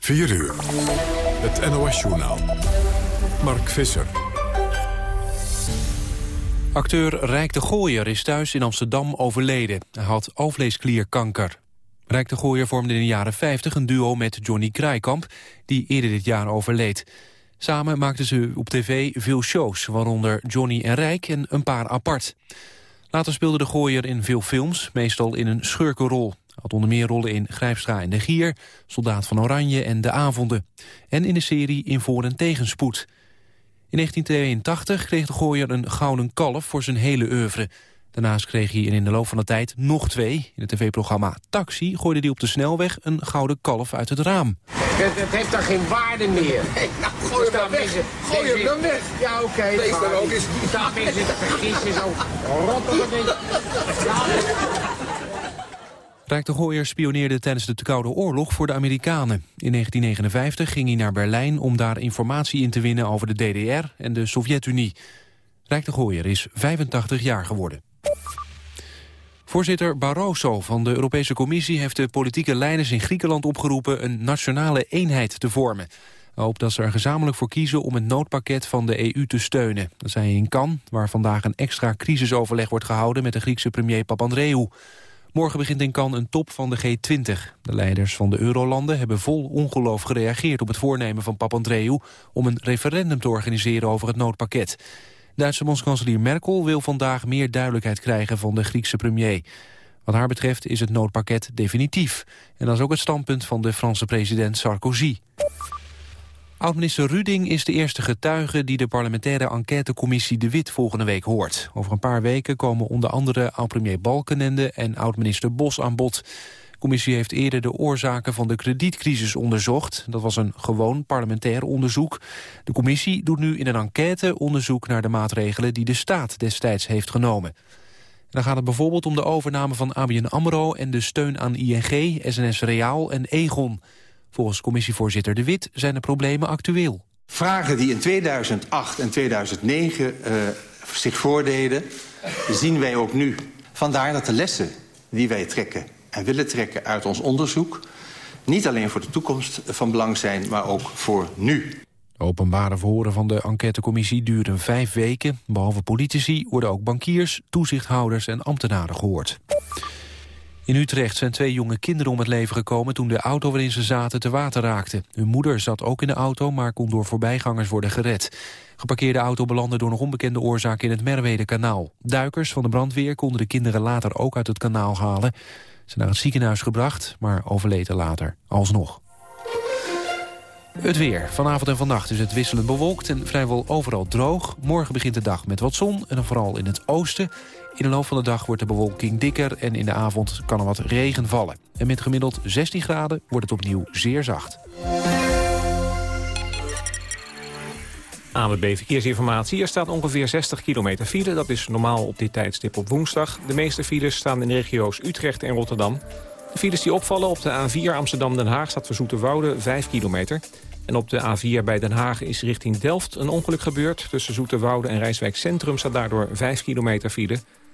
4 uur. Het NOS-journaal. Mark Visser. Acteur Rijk de Gooier is thuis in Amsterdam overleden. Hij had alvleesklierkanker. Rijk de Gooier vormde in de jaren 50 een duo met Johnny Kraaikamp... die eerder dit jaar overleed. Samen maakten ze op tv veel shows, waaronder Johnny en Rijk en een paar apart. Later speelde de Gooier in veel films, meestal in een schurkenrol had onder meer rollen in Grijpstra en de Gier... Soldaat van Oranje en De Avonden. En in de serie In Voor- en Tegenspoed. In 1982 kreeg de Gooier een gouden kalf voor zijn hele oeuvre. Daarnaast kreeg hij in de loop van de tijd nog twee. In het tv-programma Taxi gooide hij op de snelweg een gouden kalf uit het raam. Het, het heeft dan geen waarde meer. nou, gooi hem dan weg. Gooi hem dan weg. Ja, oké. Okay, Wees dan ook eens. Daar is het vergissen zo rot op het Rijk de Gooier spioneerde tijdens de Koude Oorlog voor de Amerikanen. In 1959 ging hij naar Berlijn om daar informatie in te winnen over de DDR en de Sovjet-Unie. Rijk de Gooier is 85 jaar geworden. Voorzitter Barroso van de Europese Commissie heeft de politieke leiders in Griekenland opgeroepen een nationale eenheid te vormen. Hij hoopt dat ze er gezamenlijk voor kiezen om het noodpakket van de EU te steunen. Dat zei hij in Cannes, waar vandaag een extra crisisoverleg wordt gehouden met de Griekse premier Papandreou. Morgen begint in Cannes een top van de G20. De leiders van de eurolanden hebben vol ongeloof gereageerd op het voornemen van Papandreou om een referendum te organiseren over het noodpakket. Duitse bondskanselier Merkel wil vandaag meer duidelijkheid krijgen van de Griekse premier. Wat haar betreft is het noodpakket definitief. En dat is ook het standpunt van de Franse president Sarkozy. Oud-minister Ruding is de eerste getuige die de parlementaire enquêtecommissie De Wit volgende week hoort. Over een paar weken komen onder andere oud-premier Balkenende en oud-minister Bos aan bod. De commissie heeft eerder de oorzaken van de kredietcrisis onderzocht. Dat was een gewoon parlementair onderzoek. De commissie doet nu in een enquête onderzoek naar de maatregelen die de staat destijds heeft genomen. dan gaat het bijvoorbeeld om de overname van ABN AMRO en de steun aan ING, SNS Reaal en Egon. Volgens commissievoorzitter De Wit zijn de problemen actueel. Vragen die in 2008 en 2009 uh, zich voordeden, zien wij ook nu. Vandaar dat de lessen die wij trekken en willen trekken uit ons onderzoek... niet alleen voor de toekomst van belang zijn, maar ook voor nu. De openbare verhoren van de enquêtecommissie duren vijf weken. Behalve politici worden ook bankiers, toezichthouders en ambtenaren gehoord. In Utrecht zijn twee jonge kinderen om het leven gekomen... toen de auto waarin ze zaten te water raakte. Hun moeder zat ook in de auto, maar kon door voorbijgangers worden gered. Geparkeerde auto belandde door nog onbekende oorzaak in het Merwede-kanaal. Duikers van de brandweer konden de kinderen later ook uit het kanaal halen. Ze naar het ziekenhuis gebracht, maar overleden later alsnog. Het weer. Vanavond en vannacht is het wisselend bewolkt en vrijwel overal droog. Morgen begint de dag met wat zon en dan vooral in het oosten. In de loop van de dag wordt de bewolking dikker en in de avond kan er wat regen vallen. En met gemiddeld 16 graden wordt het opnieuw zeer zacht. ANWB Verkeersinformatie. Er staat ongeveer 60 kilometer file. Dat is normaal op dit tijdstip op woensdag. De meeste files staan in de regio's Utrecht en Rotterdam. De files die opvallen op de A4 Amsterdam-Den Haag staat voor Zoeterwoude 5 kilometer. En op de A4 bij Den Haag is richting Delft een ongeluk gebeurd. Tussen Zoeterwoude en Rijswijk Centrum staat daardoor 5 kilometer file.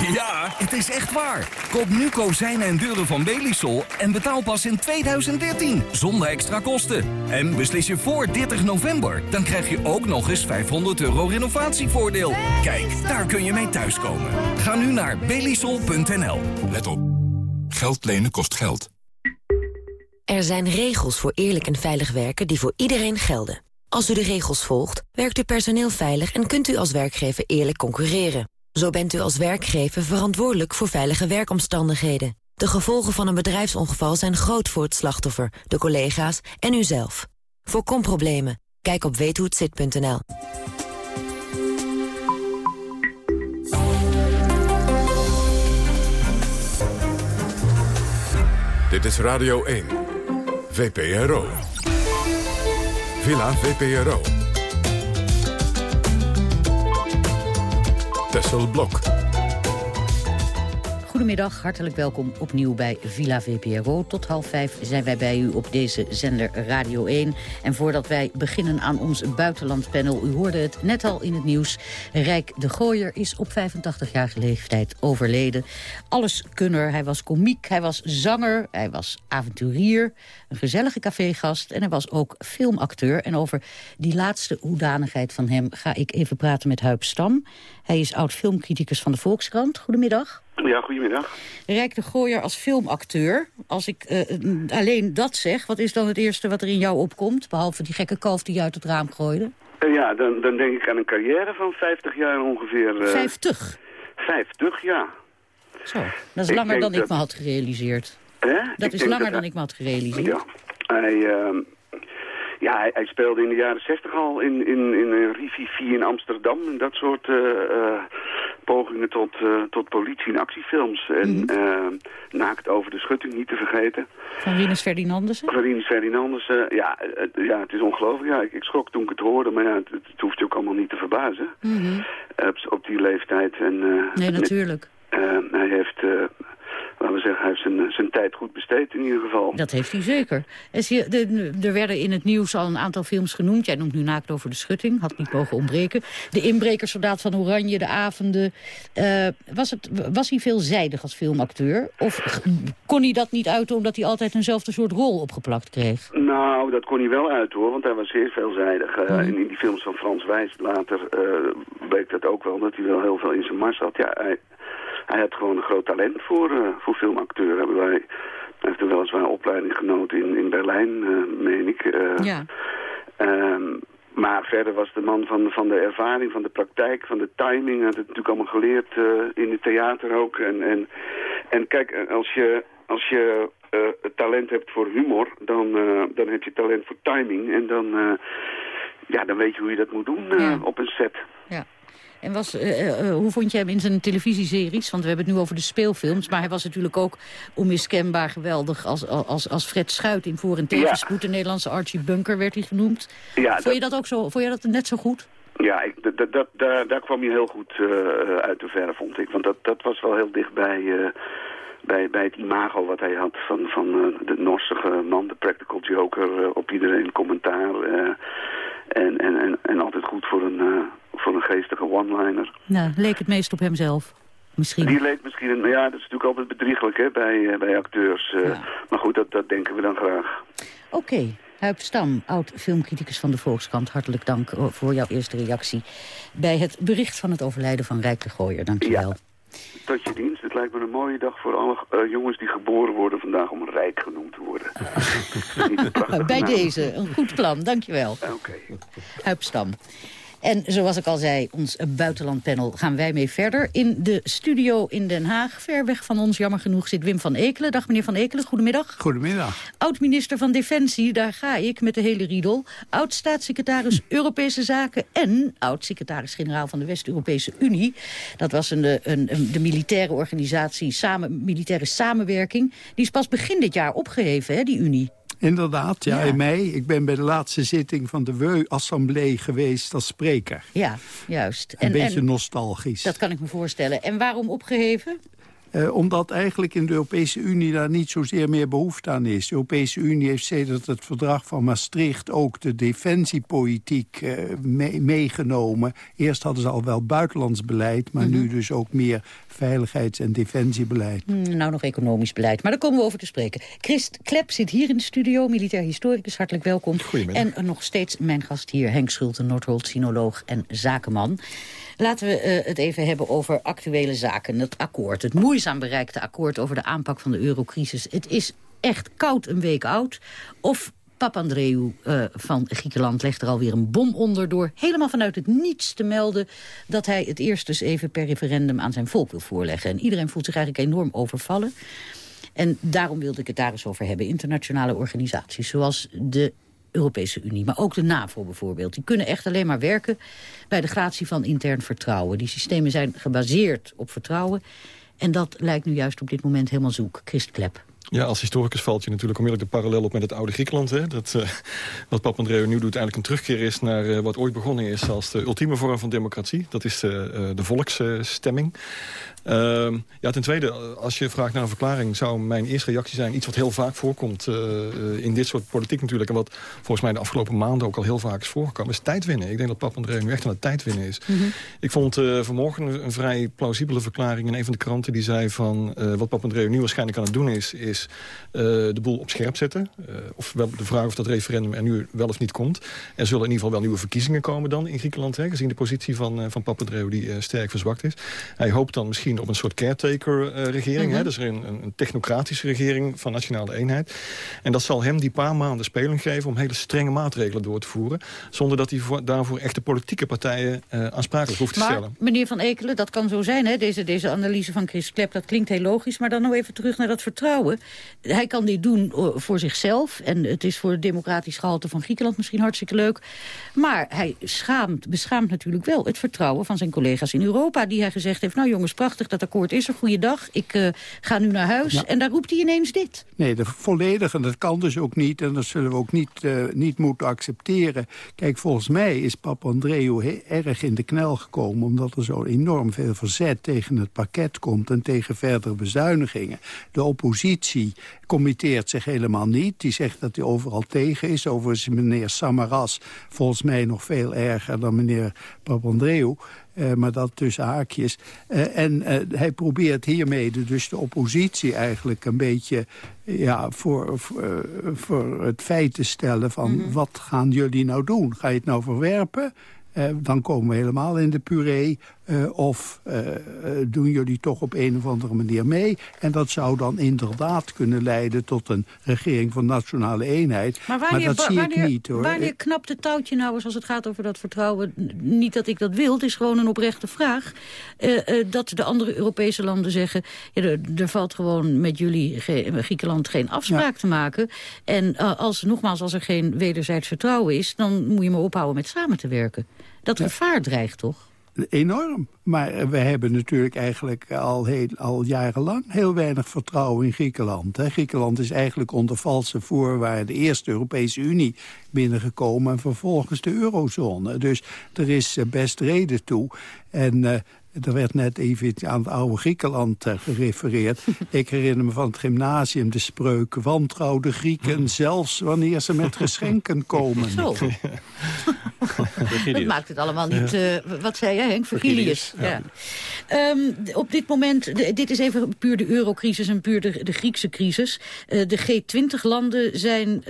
Ja, het is echt waar. Koop nu kozijnen en deuren van Belisol en betaal pas in 2013. Zonder extra kosten. En beslis je voor 30 november. Dan krijg je ook nog eens 500 euro renovatievoordeel. Kijk, daar kun je mee thuiskomen. Ga nu naar belisol.nl. Let op. Geld lenen kost geld. Er zijn regels voor eerlijk en veilig werken die voor iedereen gelden. Als u de regels volgt, werkt uw personeel veilig en kunt u als werkgever eerlijk concurreren. Zo bent u als werkgever verantwoordelijk voor veilige werkomstandigheden. De gevolgen van een bedrijfsongeval zijn groot voor het slachtoffer, de collega's en uzelf. Voorkom problemen. Kijk op weethohetzit.nl. Dit is Radio 1. VPRO. Villa VPRO. Tessel Blok. Goedemiddag, hartelijk welkom opnieuw bij Villa VPRO. Tot half vijf zijn wij bij u op deze zender Radio 1. En voordat wij beginnen aan ons buitenlandpanel... u hoorde het net al in het nieuws... Rijk de Gooier is op 85-jarige leeftijd overleden. Alles kunner, hij was komiek, hij was zanger, hij was avonturier... een gezellige cafégast en hij was ook filmacteur. En over die laatste hoedanigheid van hem ga ik even praten met Huip Stam. Hij is oud-filmcriticus van de Volkskrant. Goedemiddag. Ja, goedemiddag. Rijk de Gooier als filmacteur. Als ik uh, alleen dat zeg, wat is dan het eerste wat er in jou opkomt? Behalve die gekke kalf die je uit het raam gooide. Uh, ja, dan, dan denk ik aan een carrière van 50 jaar ongeveer. Uh, 50? 50, ja. Zo, dat is ik langer dan dat... ik me had gerealiseerd. Dat ik is langer dat dan ik me had gerealiseerd. Ja, hij... ja, hij, hij, speelde in de jaren 60 al in, in, in in Amsterdam. En dat soort uh, uh, pogingen tot, tot politie- en actiefilms. En mm -hmm. Naakt over de schutting, niet te vergeten. Van Rinus Ferdinandussen? Van Rinus Ferdinandussen, ja, ja, het is ongelooflijk. Ja, ik, ik, schrok toen ik het hoorde, maar ja, het, het hoeft je ook allemaal niet te verbazen. Mm -hmm. op, op, die leeftijd. En, nee, natuurlijk. Met, hij heeft laten we zeggen, hij heeft zijn, zijn tijd goed besteed in ieder geval. Dat heeft hij zeker. Er werden in het nieuws al een aantal films genoemd. Jij noemt nu Naakt over de schutting, had niet mogen ontbreken. De inbrekersoldaat van Oranje, De Avonden. Uh, was, het, was hij veelzijdig als filmacteur? Of kon hij dat niet uiten omdat hij altijd eenzelfde soort rol opgeplakt kreeg? Nou, dat kon hij wel uit hoor, want hij was zeer veelzijdig. Uh, mm. in, in, die films van Frans Wijs later uh, bleek dat ook wel, dat hij wel heel veel in zijn mars had. Ja, hij, hij had gewoon een groot talent voor, uh, voor filmacteur. Hebben wij, hij heeft er weliswaar een opleiding genoten in, in Berlijn, uh, meen ik. Uh, ja. Um, maar verder was de man van, van de ervaring, van de praktijk, van de timing. Hij had het natuurlijk allemaal geleerd in het theater ook. En, en, en kijk, als je, als je talent hebt voor humor, dan, dan heb je talent voor timing. En dan, ja, dan weet je hoe je dat moet doen ja. op een set. Ja. En was, uh, uh, hoe vond je hem in zijn televisieseries? Want we hebben het nu over de speelfilms. Maar hij was natuurlijk ook onmiskenbaar geweldig als, als, als Fred Schuit in Voor- en Tegenspoed. De Nederlandse Archie Bunker werd hij genoemd. Ja, vond, dat... je dat ook zo, vond je dat net zo goed? Ja, ik, dat, dat, daar, daar kwam je heel goed uh, uit de verre, vond ik. Want dat, dat was wel heel dicht bij, uh, bij, bij het imago wat hij had van, van uh, de Norsige man, de practical joker, op iedereen commentaar. en, en, en, en altijd goed voor een, voor een geestige one-liner. Nou, leek het meest op hemzelf. Misschien. Die leek misschien, ja, dat is natuurlijk altijd bedrieglijk hè, bij, uh, bij acteurs. Uh, ja. Maar goed, dat, dat denken we dan graag. Oké, okay. Huip Stam, oud-filmcriticus van de Volkskrant. Hartelijk dank voor jouw eerste reactie bij het bericht van het overlijden van Rijk de Gooier. Dank je wel. Ja. Tot je dienst. Het lijkt me een mooie dag voor alle uh, jongens die geboren worden vandaag om rijk genoemd te worden. bij deze, een goed plan. Dank je wel. Oké. Okay. Huip Stam. En zoals ik al zei, ons buitenlandpanel gaan wij mee verder. In de studio in Den Haag, ver weg van ons, jammer genoeg, zit Wim van Ekelen. Dag meneer van Ekelen, goedemiddag. Goedemiddag. Oud-minister van Defensie, daar ga ik met de hele riedel. Oud-staatssecretaris Europese Zaken en oud-secretaris-generaal van de West-Europese Unie. Dat was een, een, een, de militaire organisatie, samen, militaire samenwerking. Die is pas begin dit jaar opgeheven, hè, die Unie. Inderdaad, ja, ja, in mei. Ik ben bij de laatste zitting van de WEU-assemblee geweest als spreker. Ja, juist. Een en, beetje en, nostalgisch. Dat kan ik me voorstellen. En waarom opgeheven? Uh, omdat eigenlijk in de Europese Unie daar niet zozeer meer behoefte aan is. De Europese Unie heeft sedert het verdrag van Maastricht... ook de defensiepolitiek uh, mee meegenomen. Eerst hadden ze al wel buitenlands beleid... maar mm -hmm. nu dus ook meer veiligheids- en defensiebeleid. Mm, nou, nog economisch beleid. Maar daar komen we over te spreken. Christ Klep zit hier in de studio, militair historicus. Hartelijk welkom. Goedemiddag. En nog steeds mijn gast hier, Henk Schulte, Noordholt, sinoloog en zakenman. Laten we uh, het even hebben over actuele zaken. Het akkoord, het moeizaam bereikte akkoord over de aanpak van de eurocrisis. Het is echt koud een week oud. Of Papandreou uh, van Griekenland legt er alweer een bom onder... door helemaal vanuit het niets te melden... dat hij het eerst dus even per referendum aan zijn volk wil voorleggen. En iedereen voelt zich eigenlijk enorm overvallen. En daarom wilde ik het daar eens over hebben. Internationale organisaties zoals de Europese Unie, maar ook de NAVO bijvoorbeeld. Die kunnen echt alleen maar werken bij de gratie van intern vertrouwen. Die systemen zijn gebaseerd op vertrouwen. En dat lijkt nu juist op dit moment helemaal zoek. Christ Klep. Ja, als historicus valt je natuurlijk onmiddellijk de parallel op met het oude Griekenland. Hè? Dat, uh, wat Papandreou nu doet eigenlijk een terugkeer is naar uh, wat ooit begonnen is als de ultieme vorm van democratie. Dat is de, uh, de volksstemming. Uh, ja, ten tweede, als je vraagt naar een verklaring... zou mijn eerste reactie zijn iets wat heel vaak voorkomt uh, in dit soort politiek natuurlijk... en wat volgens mij de afgelopen maanden ook al heel vaak is voorgekomen... is tijd winnen. Ik denk dat Papandreou nu echt aan het tijd winnen is. Mm -hmm. Ik vond uh, vanmorgen een, een, vrij plausibele verklaring in een van de kranten... die zei van wat Papandreou nu waarschijnlijk aan het doen is... is de boel op scherp zetten. of wel de vraag of dat referendum er nu wel of niet komt. Er zullen in ieder geval wel nieuwe verkiezingen komen dan in Griekenland... Hè, gezien de positie van, van Papandreou die sterk verzwakt is. Hij hoopt dan misschien op een soort caretaker-regering. Uh, mm -hmm. Dus een, een, technocratische regering van nationale eenheid. En dat zal hem die paar maanden speling geven... om hele strenge maatregelen door te voeren... zonder dat hij voor, daarvoor echte politieke partijen uh, aansprakelijk hoeft maar, te stellen. meneer Van Ekelen, dat kan zo zijn, hè? Deze, deze analyse van Chris Klep, dat klinkt heel logisch. Maar dan nog even terug naar dat vertrouwen. Hij kan dit doen voor zichzelf. En het is voor het democratisch gehalte van Griekenland misschien hartstikke leuk. Maar hij schaamt, beschaamt natuurlijk wel het vertrouwen van zijn collega's in Europa... die hij gezegd heeft, nou jongens, prachtig, dat akkoord is er, goeiedag, ik uh, ga nu naar huis. Ja. En daar roept hij ineens dit. Nee, de volledig, en dat kan dus ook niet, en dat zullen we ook niet, uh, niet moeten accepteren. Kijk, volgens mij is Papandreou erg in de knel gekomen... omdat er zo enorm veel verzet tegen het pakket komt... en tegen verdere bezuinigingen. De oppositie committeert zich helemaal niet. Die zegt dat hij overal tegen is. Overigens meneer Samaras volgens mij nog veel erger dan meneer Papandreou. Uh, maar dat tussen haakjes. Uh, en uh, hij probeert hiermee de, dus de oppositie eigenlijk een beetje ja, voor, voor, voor het feit te stellen van... Mm -hmm. wat gaan jullie nou doen? Ga je het nou verwerpen? dan komen we helemaal in de puree. Uh, of uh, doen jullie toch op een of andere manier mee? En dat zou dan inderdaad kunnen leiden tot een regering van nationale eenheid. Maar, wanneer, maar dat zie wanneer, ik niet, hoor. Wanneer knapt het touwtje nou eens als het gaat over dat vertrouwen? Niet dat ik dat wil, het is gewoon een oprechte vraag. Uh, dat de andere Europese landen zeggen... Ja, er, er valt gewoon met jullie ge Griekenland geen afspraak ja. te maken. En als, nogmaals, als er geen wederzijds vertrouwen is... dan moet je maar ophouden met samen te werken. Dat ja. gevaar dreigt toch? Enorm. Maar we hebben natuurlijk eigenlijk al, heel, al jarenlang heel weinig vertrouwen in Griekenland. Griekenland is eigenlijk onder valse voorwaarden de eerste Europese Unie binnengekomen... en vervolgens de eurozone. Dus er is best reden toe. En er werd net even aan het oude Griekenland uh, gerefereerd. Ik herinner me van het gymnasium de spreuk... wantrouw de Grieken zelfs wanneer ze met geschenken komen. Zo. dat maakt het allemaal niet... Uh, wat zei jij, Henk? Virgilius. Ja. Ja. Um, op dit moment, dit is even puur de eurocrisis en puur de, de Griekse crisis. Uh, de G20-landen zijn,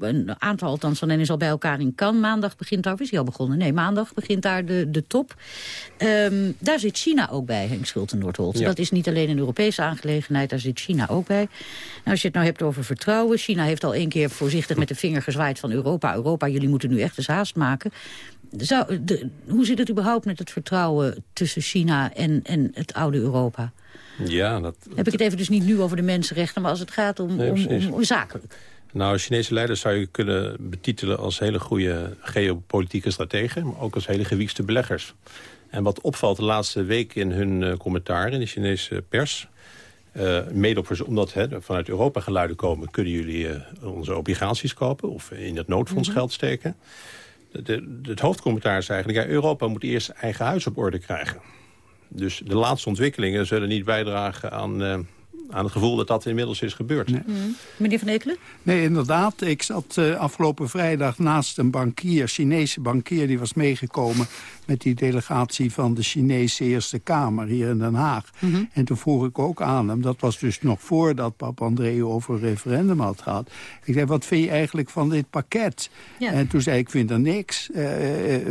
een aantal althans van hen is al bij elkaar in Cannes. Maandag begint daar, is hij al begonnen? Nee, maandag begint daar de, de top. Um, daar zit China ook bij, Henk Schulte-Noordholt. Ja. Dat is niet alleen een Europese aangelegenheid, daar zit China ook bij. Nou, als je het nou hebt over vertrouwen... China heeft al één keer voorzichtig met de vinger gezwaaid van Europa. Europa, jullie moeten nu echt eens haast maken. Zou, de, hoe zit het überhaupt met het vertrouwen tussen China en, en het oude Europa? Ja, dat... Heb ik het even dus niet nu over de mensenrechten, maar als het gaat om, nee, om, om, om zakelijk. Nou, Chinese leiders zou je kunnen betitelen als hele goede geopolitieke strategen... maar ook als hele gewiekste beleggers. En wat opvalt de laatste week in hun uh, commentaar in de Chinese pers... Uh, mede op, omdat hè, vanuit Europa geluiden komen... kunnen jullie uh, onze obligaties kopen of in het noodfonds mm -hmm. geld steken. De, de, het hoofdcommentaar is eigenlijk... Ja, Europa moet eerst eigen huis op orde krijgen. Dus de laatste ontwikkelingen zullen niet bijdragen aan, uh, aan het gevoel dat dat inmiddels is gebeurd. Nee. Mm. Meneer Van Ekelen? Nee, inderdaad. Ik zat uh, afgelopen vrijdag naast een bankier, Chinese bankier... die was meegekomen met die delegatie van de Chinese Eerste Kamer hier in Den Haag. Mm -hmm. En toen vroeg ik ook aan hem, dat was dus nog voordat Papandreou over een referendum had gehad. Ik zei, wat vind je eigenlijk van dit pakket? Ja. En toen zei ik, ik vind er niks. Uh,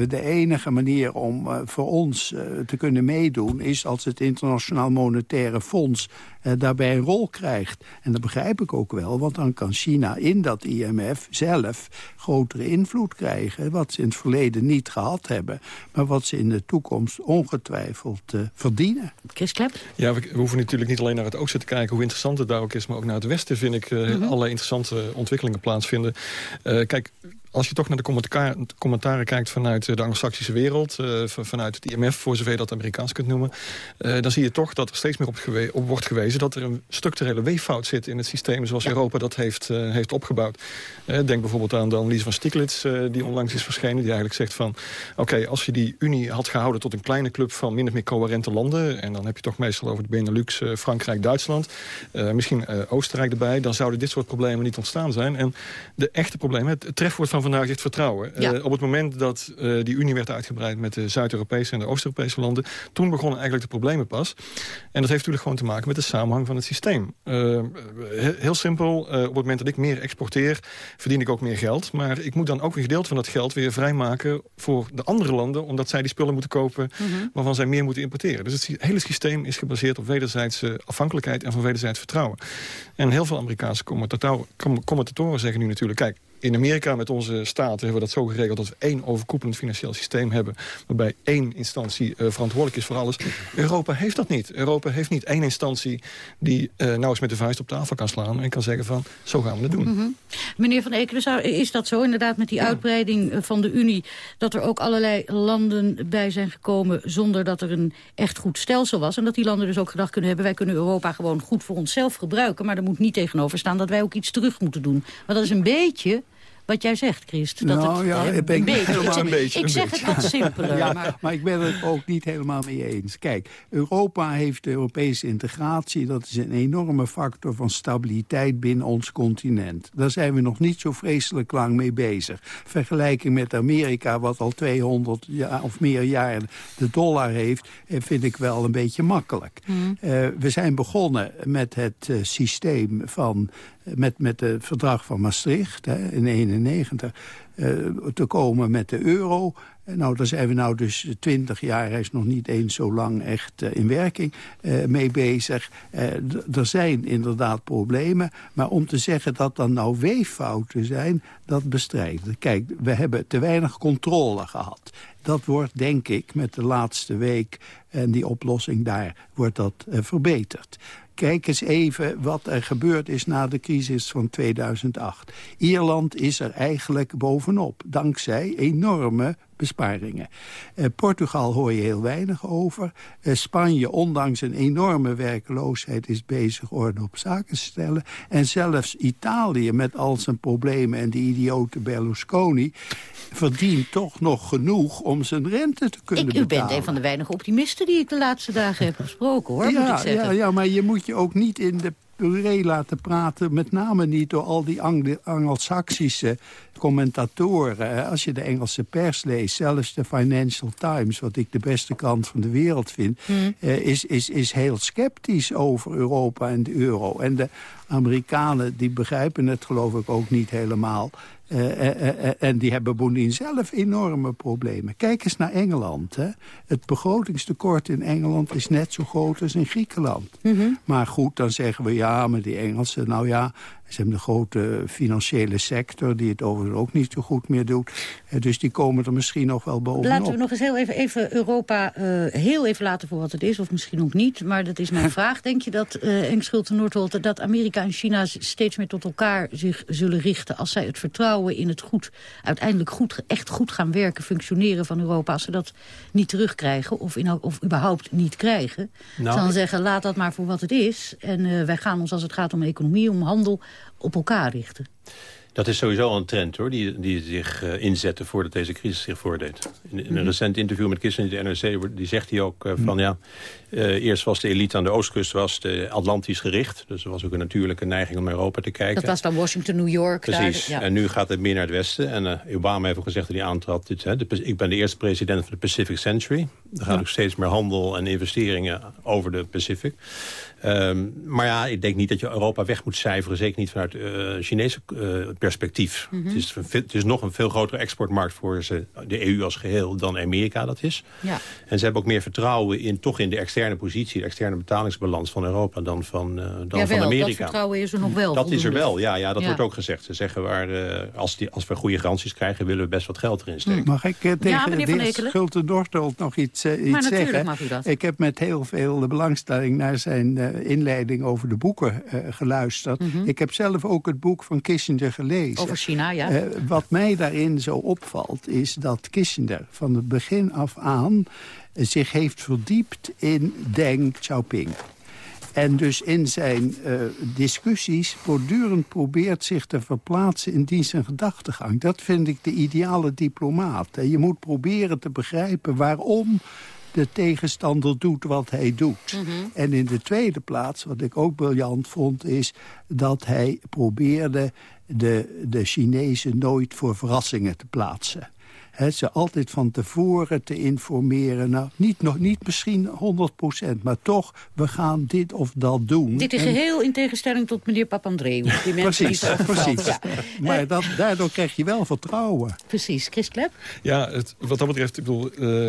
de enige manier om uh, voor ons uh, te kunnen meedoen is als het Internationaal Monetaire Fonds daarbij een rol krijgt. En dat begrijp ik ook wel, want dan kan China in dat IMF zelf grotere invloed krijgen. Wat ze in het verleden niet gehad hebben. Maar wat ze in de toekomst ongetwijfeld uh, verdienen. Chris Klep? Ja, we, we, hoeven natuurlijk niet alleen naar het oosten te kijken... hoe interessant het daar ook is, maar ook naar het westen... vind ik uh, mm -hmm. allerlei interessante ontwikkelingen plaatsvinden. Uh, kijk, als je toch naar de commentaar, commentaren kijkt vanuit de anglo-saxische wereld... Uh, vanuit het IMF, voor zover je dat Amerikaans kunt noemen... Uh, dan zie je toch dat er steeds meer op, gewe op, wordt gewezen... dat er een structurele weeffout zit in het systeem... zoals ja. Europa dat heeft, uh, heeft opgebouwd. denk bijvoorbeeld aan de analyse van Stiglitz... die onlangs is verschenen, die eigenlijk zegt van... oké, okay, als je die Unie had gehouden tot een kleine club... van min of meer coherente landen... en dan heb je toch meestal over de Benelux, Frankrijk, Duitsland... misschien Oostenrijk erbij... dan zouden dit soort problemen niet ontstaan zijn. En de echte problemen, het trefwoord van vandaag zegt vertrouwen. Ja. Uh, op het moment dat uh, die Unie werd uitgebreid met de Zuid-Europese en de Oost-Europese landen... toen begonnen eigenlijk de problemen pas. En dat heeft natuurlijk gewoon te maken met de samenhang van het systeem. Uh, heel simpel, op het moment dat ik meer exporteer, verdien ik ook meer geld. Maar ik moet dan ook een gedeelte van dat geld weer vrijmaken voor de andere landen... omdat zij die spullen moeten kopen mm -hmm. waarvan zij meer moeten importeren. Dus het hele systeem is gebaseerd op wederzijdse afhankelijkheid... en van wederzijds vertrouwen. En heel veel Amerikaanse commentatoren zeggen nu natuurlijk... kijk, in Amerika met onze staten hebben we dat zo geregeld... dat we één overkoepelend financieel systeem hebben... waarbij één instantie uh, verantwoordelijk is voor alles. Europa heeft dat niet. Europa heeft niet één instantie die uh, nou eens met de vuist op tafel kan slaan... en kan zeggen van, zo gaan we het doen. Mm -hmm. Meneer Van Ekelen, is dat zo inderdaad met die ja. uitbreiding van de Unie... dat er ook allerlei landen bij zijn gekomen... zonder dat er een echt goed stelsel was... en dat die landen dus ook gedacht kunnen hebben... wij kunnen Europa gewoon goed voor onszelf gebruiken... maar er moet niet tegenover staan dat wij ook iets terug moeten doen. Maar dat is een beetje wat jij zegt, Christ. Dat nou het, ja, eh, ik ben een beetje. helemaal een ik, beetje. Ik zeg het wat simpeler. ja, maar... maar... ik ben het ook niet helemaal mee eens. Kijk, Europa heeft de Europese integratie. Dat is een enorme factor van stabiliteit binnen ons continent. Daar zijn we nog niet zo vreselijk lang mee bezig. Vergelijking met Amerika, wat al 200 jaar of meer jaar de dollar heeft... vind ik wel een beetje makkelijk. Mm. Uh, we zijn begonnen met het uh, systeem van met, met het verdrag van Maastricht hè, in 1991 uh, te komen met de euro. Nou, daar zijn we nou dus twintig jaar, hij is nog niet eens zo lang echt uh, in werking mee bezig. er zijn inderdaad problemen, maar om te zeggen dat dan nou weeffouten zijn, dat bestrijden. Kijk, we hebben te weinig controle gehad. Dat wordt, denk ik, met de laatste week en die oplossing daar, wordt dat verbeterd. Kijk eens even wat er gebeurd is na de crisis van 2008. Ierland is er eigenlijk bovenop, dankzij enorme besparingen. Uh, Portugal hoor je heel weinig over. Uh, Spanje, ondanks een enorme werkloosheid, is bezig orde op zaken te stellen. En zelfs Italië, met al zijn problemen en die idiote Berlusconi... verdient toch nog genoeg om zijn rente te kunnen ik, betalen. U bent een van de weinige optimisten die ik de laatste dagen heb gesproken, hoor, ja, moet ik zeggen. Ja, ja, maar je moet je ook niet in de puree laten praten. Met name niet door al die Anglo-Saxische commentatoren. Als je de Engelse pers leest, zelfs de Financial Times... wat ik de beste kant van de wereld vind... Hmm. is, is, is heel sceptisch over Europa en de euro. En de Amerikanen die begrijpen het geloof ik ook niet helemaal... Uh, uh, uh, en die hebben bovendien zelf enorme problemen. Kijk eens naar Engeland. Hè. Het begrotingstekort in Engeland is net zo groot als in Griekenland. Mhm. Mm -hmm. Maar goed, dan zeggen we ja, maar die Engelsen... nou ja, ze hebben de grote financiële sector... die het overigens ook niet zo goed meer doet. Dus die komen er misschien nog wel bovenop. Laten we nog eens heel even, even Europa uh, heel even laten voor wat het is. Of misschien ook niet, maar dat is mijn vraag. Denk je dat, uh, Henk Schulte-Noordholt... dat Amerika en China steeds meer tot elkaar zich zullen richten... als zij het vertrouwen in het goed, uiteindelijk goed, echt goed gaan werken... functioneren van Europa, als ze dat niet terugkrijgen... of, in, of überhaupt niet krijgen... Nou, dan zeggen, laat dat maar voor wat het is. En uh, wij gaan ons als het gaat om economie, om handel op elkaar richten. Dat is sowieso een trend hoor, die, die zich uh, inzette voordat deze crisis zich voordeed. In, in een mhm. recent interview met Kissinger, de NRC, die zegt hij ook uh, van ja... Uh, eerst was de elite aan de oostkust was de Atlantisch gericht. Dus er was ook een natuurlijke neiging om naar Europa te kijken. Dat was dan Washington, New York. Precies. Daar, ja. En nu gaat het meer naar het westen. En Obama heeft ook gezegd dat hij aantrad... Dit, hè, de, ik ben de eerste president van de Pacific Century. Er gaat ook steeds meer handel en investeringen over de Pacific. Um, maar ja, ik denk niet dat je Europa weg moet cijferen. Zeker niet vanuit uh, Chinese uh, perspectief. Mm -hmm. het, is, het, is, nog een veel grotere exportmarkt voor ze, de EU als geheel dan Amerika dat is. Ja. En ze hebben ook meer vertrouwen in, toch in de externe positie... de externe betalingsbalans van Europa dan van, uh, dan ja, van Amerika. dat vertrouwen is er nog wel. Dat is er wel, ja. ja dat ja. wordt ook gezegd. Ze zeggen, waar, als, die, als we goede garanties krijgen... willen we best wat geld erin steken. Mag ik tegen ja, de heer nog iets, iets zeggen? Ik heb met heel veel belangstelling naar zijn inleiding over de boeken uh, geluisterd. Mm -hmm. Ik heb zelf ook het boek van Kissinger gelezen. Over China, ja. Uh, wat mij daarin zo opvalt is dat Kissinger van het begin af aan... zich heeft verdiept in Deng Xiaoping. En dus in zijn uh, discussies voortdurend probeert zich te verplaatsen in die zijn gedachtegang. Dat vind ik de ideale diplomaat. Je moet proberen te begrijpen waarom de tegenstander doet wat hij doet. Mm -hmm. En in de tweede plaats, wat ik ook briljant vond... is dat hij probeerde de, de Chinezen nooit voor verrassingen te plaatsen ze altijd van tevoren te informeren. Nou, niet, nog niet misschien 100% maar toch, we gaan dit of dat doen. Dit is geheel in tegenstelling tot meneer Papandreou. Die precies, precies. Ja. Maar dat, daardoor krijg je wel vertrouwen. Precies. Chris Klep? Ja, het, wat dat betreft, ik bedoel, uh,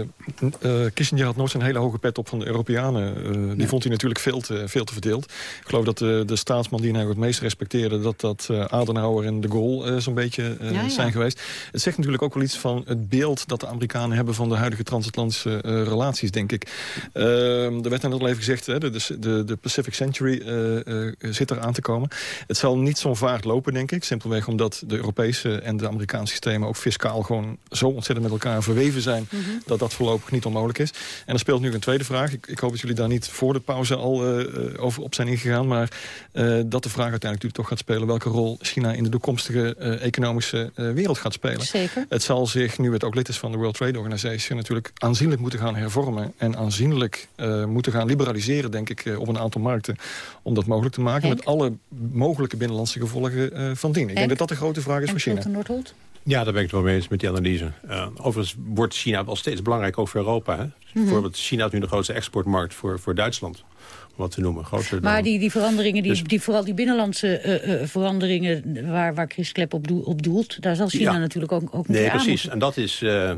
uh, Kissinger had nooit zo'n hele hoge pet op van de Europeanen. Uh, die ja. vond hij natuurlijk veel te, veel te verdeeld. Ik geloof dat de, de staatsman die hij het meest respecteerde... dat dat Adenauer en de Gaulle zo'n beetje ja, zijn geweest. Het zegt natuurlijk ook wel iets van het beeld dat de Amerikanen hebben van de huidige transatlantische uh, relaties, denk ik. Uh, er werd net al even gezegd, hè, de, de, de Pacific Century uh, zit er aan te komen. Het zal niet zo'n vaart lopen, denk ik. Simpelweg omdat de Europese en de Amerikaanse systemen ook fiscaal gewoon zo ontzettend met elkaar verweven zijn, mm -hmm. dat dat voorlopig niet onmogelijk is. En er speelt nu een tweede vraag. Ik, ik hoop dat jullie daar niet voor de pauze al over op zijn ingegaan, maar dat de vraag uiteindelijk natuurlijk toch gaat spelen welke rol China in de toekomstige economische wereld gaat spelen. Zeker. Het zal zich, nu het ook lid is van de World Trade Organization... natuurlijk aanzienlijk moeten gaan hervormen... en aanzienlijk uh, moeten gaan liberaliseren, denk ik, uh, op een aantal markten... om dat mogelijk te maken met alle mogelijke binnenlandse gevolgen uh, van dien. Ik denk dat dat de grote vraag is voor China. Ja, daar ben ik het wel mee eens met die analyse. Uh, overigens wordt China wel steeds belangrijk, ook voor Europa. Hè? Mm -hmm. Bijvoorbeeld China is nu de grootste exportmarkt voor, voor Duitsland wat te noemen. Groter maar die, die veranderingen, die, dus, die, vooral die binnenlandse uh, uh, veranderingen waar, waar Chris Klep op, doel, op doelt... daar zal China ja. natuurlijk ook, ook Nee, precies. En dat is, uh,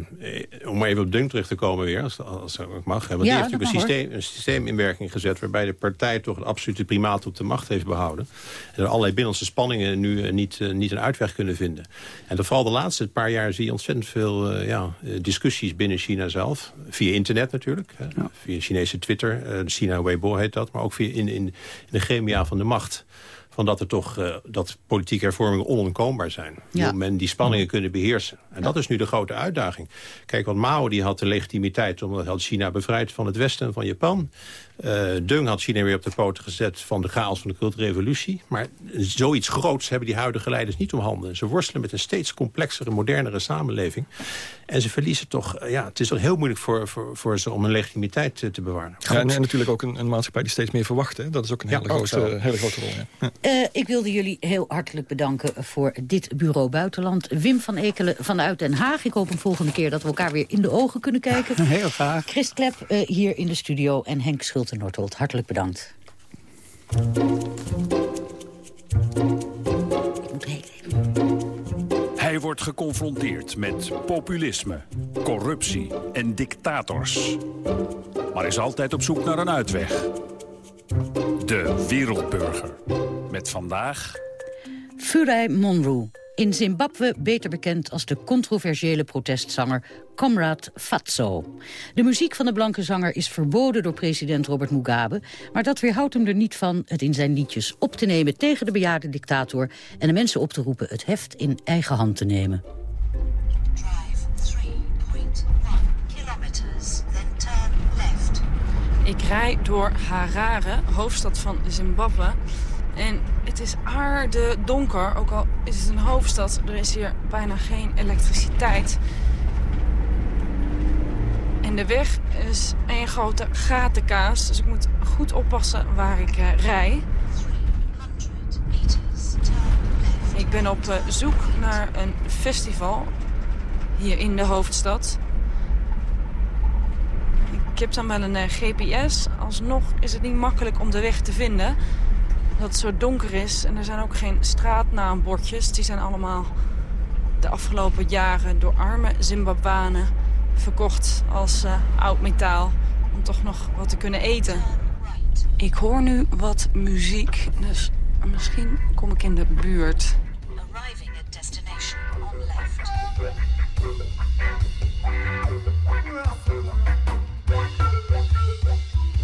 om even op Dunk terug te komen weer, als, als dat mag. Want ja, die heeft natuurlijk een, systeem, een systeem in werking gezet... waarbij de partij toch een absolute primaat op de macht heeft behouden. En er allerlei binnenlandse spanningen nu niet, niet een uitweg kunnen vinden. En dat vooral de laatste paar jaar zie je ontzettend veel ja, discussies binnen China zelf. Via internet natuurlijk. Ja. Via Chinese Twitter. China Weibo heet dat maar ook via in, in, in de gremia van de macht van dat er toch uh, dat politieke hervormingen onontkoombaar zijn. Ja. men die spanningen kunnen beheersen. En ja. dat is nu de grote uitdaging. Kijk, want Mao die had de legitimiteit omdat hij had China bevrijd van het Westen en van Japan. Uh, Deng had China weer op de poten gezet van de chaos van de culturele revolutie. Maar zoiets groots hebben die huidige leiders niet om handen. Ze worstelen met een steeds complexere, modernere samenleving. En ze verliezen toch... Uh, ja, het is toch heel moeilijk voor, voor, voor ze om hun legitimiteit te, te bewaren. Ja, en, en, natuurlijk ook een, een, maatschappij die steeds meer verwacht. Hè? Dat is ook een hele, ja, grote, hele grote rol. Ja. Uh, ik wilde jullie heel hartelijk bedanken voor dit Bureau Buitenland. Wim van Ekelen vanuit Den Haag. Ik hoop een volgende keer dat we elkaar weer in de ogen kunnen kijken. Heel graag. Chris Klep hier in de studio en Henk Schult Noordholt. Hartelijk bedankt. Hij wordt geconfronteerd met populisme, corruptie en dictators. Maar is altijd op zoek naar een uitweg. De Wereldburger. Met vandaag... Furai Monroe. In Zimbabwe beter bekend als de controversiële protestzanger Comrade Fatso. De muziek van de blanke zanger is verboden door president Robert Mugabe... maar dat weerhoudt hem er niet van het in zijn liedjes op te nemen... tegen de bejaarde dictator en de mensen op te roepen het heft in eigen hand te nemen. Ik rij door Harare, hoofdstad van Zimbabwe. En het is aarde donker, ook al is het een hoofdstad. Er is hier bijna geen elektriciteit. En de weg is een grote gatenkaas. Dus ik moet goed oppassen waar ik uh, rij. Ik ben op zoek naar een festival hier in de hoofdstad. Ik heb dan wel een uh, GPS. Alsnog is het niet makkelijk om de weg te vinden. Dat het zo donker is. En er zijn ook geen straatnaambordjes. Die zijn allemaal de afgelopen jaren door arme Zimbabwanen verkocht als uh, oud metaal. Om toch nog wat te kunnen eten. Ik hoor nu wat muziek. Dus misschien kom ik in de buurt.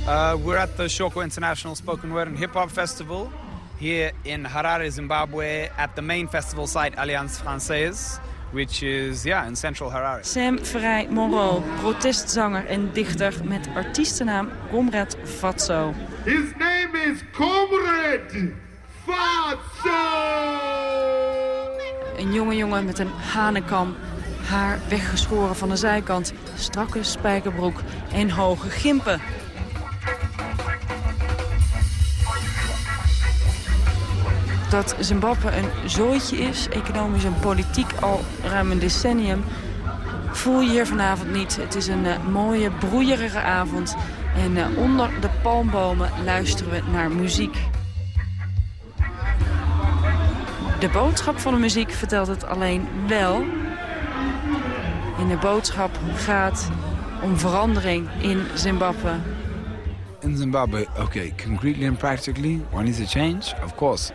Uh, we're at the Shoko International Spoken Word and Hip Hop Festival here in Harare, Zimbabwe, at the main festival site Alliance Française, which is yeah, in central Harare. Sam Vrij Monroe, protestzanger en dichter met artiestennaam Comrade Fatso. His name is Comrade Fatso! Een jonge jongen met een hanenkam, haar weggeschoren van de zijkant, strakke spijkerbroek en hoge gimpen. Dat Zimbabwe een zooitje is, economisch en politiek al ruim een decennium, voel je hier vanavond niet. Het is een uh, mooie, broeierige avond en uh, onder de palmbomen luisteren we naar muziek. De boodschap van de muziek vertelt het alleen wel. En de boodschap gaat om verandering in Zimbabwe. In Zimbabwe, okay, concretely and practically, one is a change, of course.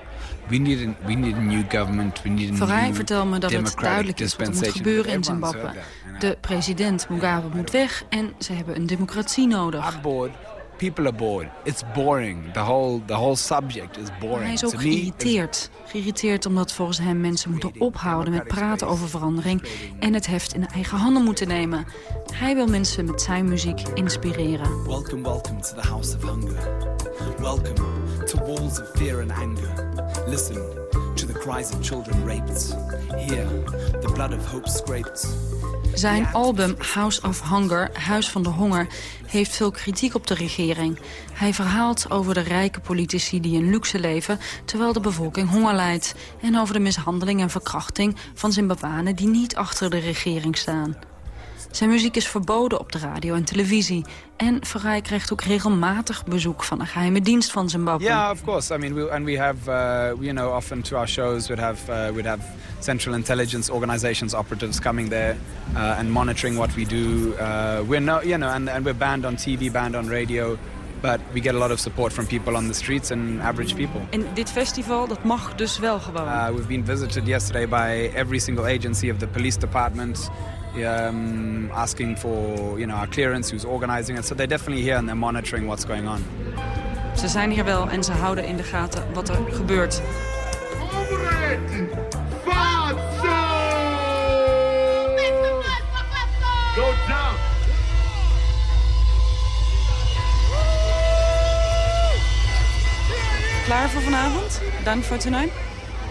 We need a, we need a new government. We need a Vooral new vertel me dat het duidelijk is wat er moet gebeuren in Zimbabwe. De president Mugabe moet weg en ze hebben een democratie nodig. bored. People are bored. It's boring. The whole, the whole subject is boring. Hij is ook geïrriteerd. Geïrriteerd omdat volgens hem mensen moeten ophouden met praten over verandering... en het heft in eigen handen moeten nemen. Hij wil mensen met zijn muziek inspireren. Welcome, welcome to the House of Hunger. Welcome to walls of fear and anger. Listen to the cries of children raped. Hear the blood of hope scraped. Zijn album House of Hunger, Huis van de Honger, heeft veel kritiek op de regering. Hij verhaalt over de rijke politici die in luxe leven... terwijl de bevolking honger lijdt. En over de mishandeling en verkrachting van Zimbabwanen die niet achter de regering staan. Zijn muziek is verboden op de radio en televisie. En Farai krijgt ook regelmatig bezoek van een geheime dienst van Zimbabwe. Yeah, of course. I mean, we, and we have, uh, you know, often to our shows we'd have, uh, we'd have Central Intelligence Organizations operatives coming there uh, and monitoring what we do. Uh, we're no, you know, and, and we're banned on TV, banned on radio. But we get a lot of support from people on the streets and average people. En dit festival, dat mag dus wel gewoon? Uh, we've been visited yesterday by every single agency of the police department, um, asking for you know our clearance, who's organizing it. So they're definitely here and they're monitoring what's going on. Ze zijn hier wel en ze houden in de gaten wat er gebeurt. Klaar voor vanavond? Done for tonight?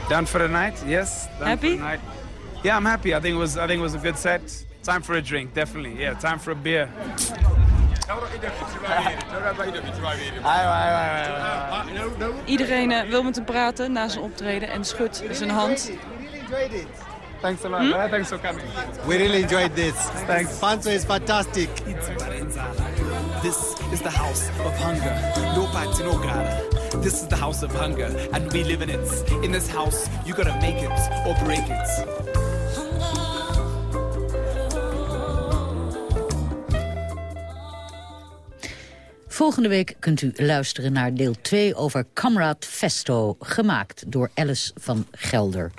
Done for the night? Yes. Done Happy? For the night. Yeah, I'm happy. I think it was. I think it was a good set. Time for a drink, definitely. Yeah, time for a beer. Iedereen eh, wil met hem praten na zijn optreden en schudt zijn hand. Thanks a lot. Hmm? Thanks for coming. We really enjoyed this. Thanks. Fanto is fantastic. This is the house of hunger. No party, no gara. This is the house of hunger, and we live in it. In this house, you gotta make it or break it. Volgende week kunt u luisteren naar deel 2 over Kamrad Festo, gemaakt door Alice van Gelder.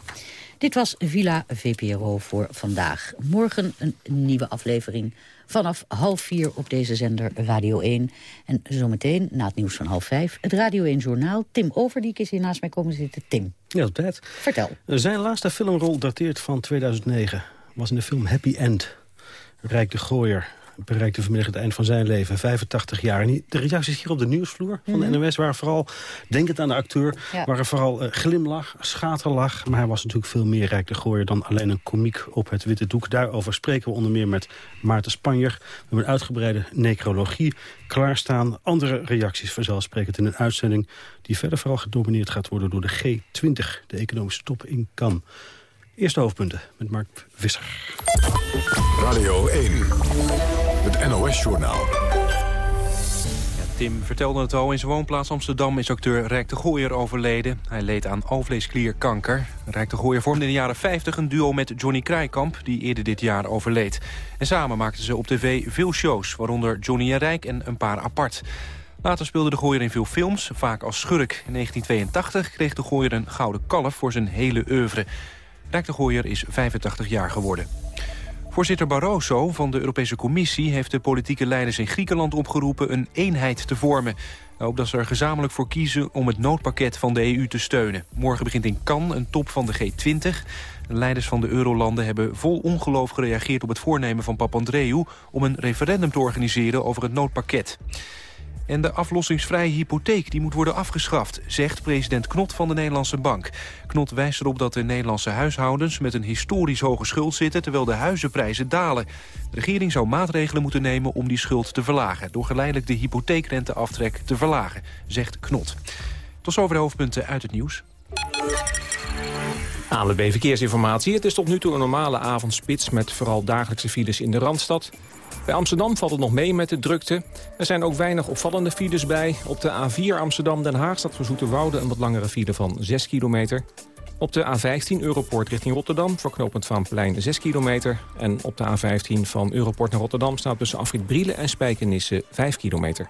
Dit was Villa VPRO voor vandaag. Morgen een nieuwe aflevering vanaf half vier op deze zender Radio 1. En zometeen, na het nieuws van half vijf, het Radio 1 Journaal. Tim Overdiek is hier naast mij komen zitten. Tim. Ja, op tijd. Vertel. Zijn laatste filmrol dateert van 2009. Was in de film Happy End. Rijk de Gooier bereikte vanmiddag het eind van zijn leven, 85 jaar. En de reacties hier op de nieuwsvloer van de Mhm. NOS waren vooral, denkend aan de acteur... Ja. waren vooral eh, glimlach, schaterlach. Maar hij was natuurlijk veel meer rijk de gooier dan alleen een komiek op het witte doek. Daarover spreken we onder meer met Maarten Spanjer. We hebben een uitgebreide necrologie klaarstaan. Andere reacties vanzelfsprekend in een uitzending... die verder vooral gedomineerd gaat worden door de G20, de economische top in Cannes. Eerste hoofdpunten met Mark Visser. Radio 1, het NOS-journaal. Tim vertelde het al, in zijn woonplaats Amsterdam is acteur Rijk de Gooier overleden. Hij leed aan alvleesklierkanker. Rijk de Gooier vormde in de jaren 50 een duo met Johnny Krijkamp, die eerder dit jaar overleed. En samen maakten ze op tv veel shows, waaronder Johnny en Rijk en een paar apart. Later speelde de Gooier in veel films, vaak als schurk. In 1982 kreeg de Gooier een gouden kalf voor zijn hele oeuvre. Rijk de Gooier is 85 jaar geworden. Voorzitter Barroso van de Europese Commissie heeft de politieke leiders in Griekenland opgeroepen een eenheid te vormen. Hij hoopt dat ze er gezamenlijk voor kiezen om het noodpakket van de EU te steunen. Morgen begint in Cannes een top van de G20. De leiders van de eurolanden hebben vol ongeloof gereageerd op het voornemen van Papandreou om een referendum te organiseren over het noodpakket. En de aflossingsvrije hypotheek die moet worden afgeschaft, zegt president Knot van de Nederlandse Bank. Knot wijst erop dat de Nederlandse huishoudens met een historisch hoge schuld zitten, terwijl de huizenprijzen dalen. De regering zou maatregelen moeten nemen om die schuld te verlagen, door geleidelijk de hypotheekrenteaftrek te verlagen, zegt Knot. Tot zover de hoofdpunten uit het nieuws. ANWB Verkeersinformatie. Het is tot nu toe een normale avondspits met vooral dagelijkse files in de Randstad. Bij Amsterdam valt het nog mee met de drukte. Er zijn ook weinig opvallende files bij. Op de A4 Amsterdam-Den Haag staat voor Zoeterwoude een wat langere file van 6 kilometer. Op de A15 Europoort richting Rotterdam voor knooppunt Vaanplein 6 kilometer. En op de A15 van Europoort naar Rotterdam staat tussen Afrit Brielen en Spijkenisse 5 kilometer.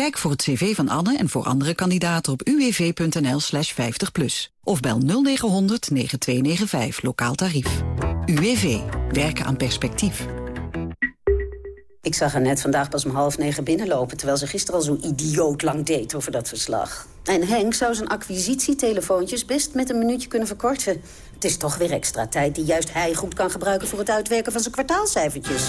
Kijk voor het cv van Anne en voor andere kandidaten op uwv.nl slash 50 plus. Of bel 0900 9295 lokaal tarief. UWV. Werken aan perspectief. Ik zag haar net vandaag pas om half negen binnenlopen... terwijl ze gisteren al zo idioot lang deed over dat verslag. En Henk zou zijn acquisitietelefoontjes best met een minuutje kunnen verkorten. Het is toch weer extra tijd die juist hij goed kan gebruiken... voor het uitwerken van zijn kwartaalcijfertjes.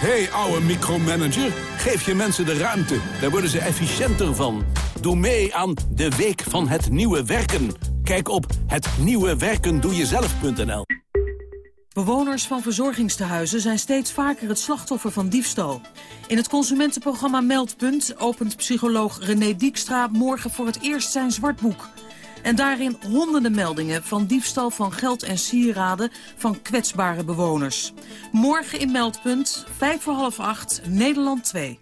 hey, ouwe micromanager, geef je mensen de ruimte. Daar worden ze efficiënter van. Doe mee aan de Week van het Nieuwe Werken. Kijk op hetnieuwewerkendoejezelf.nl Bewoners van verzorgingstehuizen zijn steeds vaker het slachtoffer van diefstal. In het consumentenprogramma Meldpunt opent psycholoog René Diekstra morgen voor het eerst zijn zwartboek. En daarin honderden meldingen van diefstal van geld en sieraden van kwetsbare bewoners. Morgen in Meldpunt, vijf voor half acht, Nederland 2.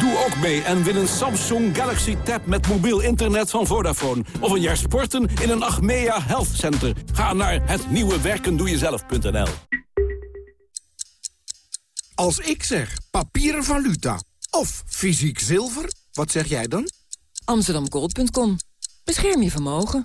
Doe ook mee en win een Samsung Galaxy Tab met mobiel internet van Vodafone. Of een jaar sporten in een Achmea Health Center. Ga naar hetnieuwewerkendoejezelf.nl Als ik zeg papieren valuta of fysiek zilver, wat zeg jij dan? Amsterdamgold.com. Bescherm je vermogen.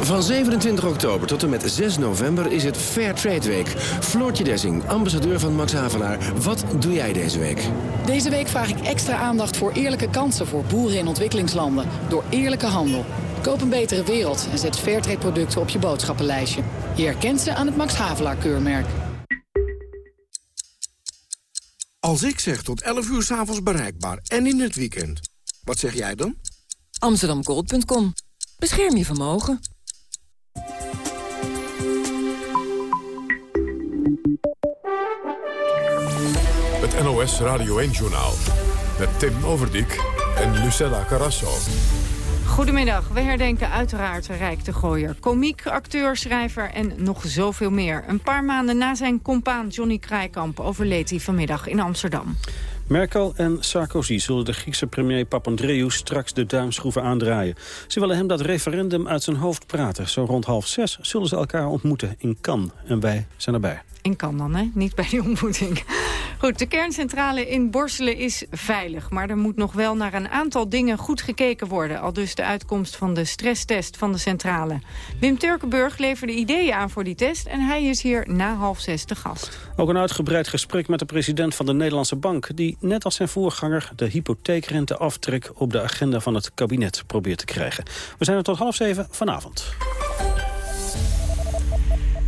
Van 27 oktober tot en met 6 november is het Fair Trade Week. Floortje Dessing, ambassadeur van Max Havelaar. Wat doe jij deze week? Deze week vraag ik extra aandacht voor eerlijke kansen voor boeren in ontwikkelingslanden. Door eerlijke handel. Koop een betere wereld en zet Fairtrade producten op je boodschappenlijstje. Je herkent ze aan het Max Havelaar keurmerk. Als ik zeg tot 11 uur s'avonds bereikbaar en in het weekend, wat zeg jij dan? Amsterdamgold.com. Bescherm je vermogen. Het NOS Radio 1-journaal. Met Tim Overdijk en Lucella Carrasso. Goedemiddag, we herdenken uiteraard Rijk de Gooier. Komiek, acteur, schrijver en nog zoveel meer. Een paar maanden na zijn compaan Johnny Krijkamp overleed hij vanmiddag in Amsterdam. Merkel en Sarkozy zullen de Griekse premier Papandreou straks de duimschroeven aandraaien. Ze willen hem dat referendum uit zijn hoofd praten. Zo rond half zes zullen ze elkaar ontmoeten in Cannes. En wij zijn erbij. In kan dan, hè? Niet bij die ontmoeting. Goed, de kerncentrale in Borselen is veilig. Maar er moet nog wel naar een aantal dingen goed gekeken worden. Al dus de uitkomst van de stresstest van de centrale. Wim Turkenburg leverde ideeën aan voor die test... en hij is hier na half zes te gast. Ook een uitgebreid gesprek met de president van de Nederlandse Bank... die net als zijn voorganger de hypotheekrenteaftrek... op de agenda van het kabinet probeert te krijgen. We zijn er tot half zeven vanavond.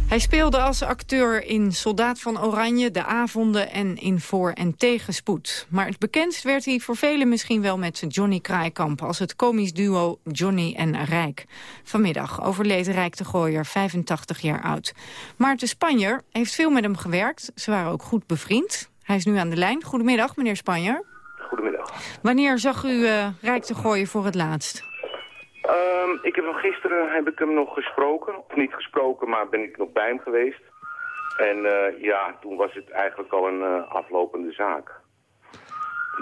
Hij speelde als acteur in Soldaat van Oranje, De Avonden en in Voor- en Tegenspoed. Maar het bekendst werd hij voor velen misschien wel met Johnny Kraaikamp... als het komisch duo Johnny en Rijk. Vanmiddag overleed Rijk de Gooier, 85 jaar oud. Maarten Spanjer heeft veel met hem gewerkt. Ze waren ook goed bevriend. Hij is nu aan de lijn. Goedemiddag, meneer Spanjer. Goedemiddag. Wanneer zag u uh, Rijk de Gooier voor het laatst? Um, ik heb hem gisteren heb ik hem nog gesproken. Of niet gesproken, maar ben ik nog bij hem geweest. En uh, ja, toen was het eigenlijk al een uh, aflopende zaak.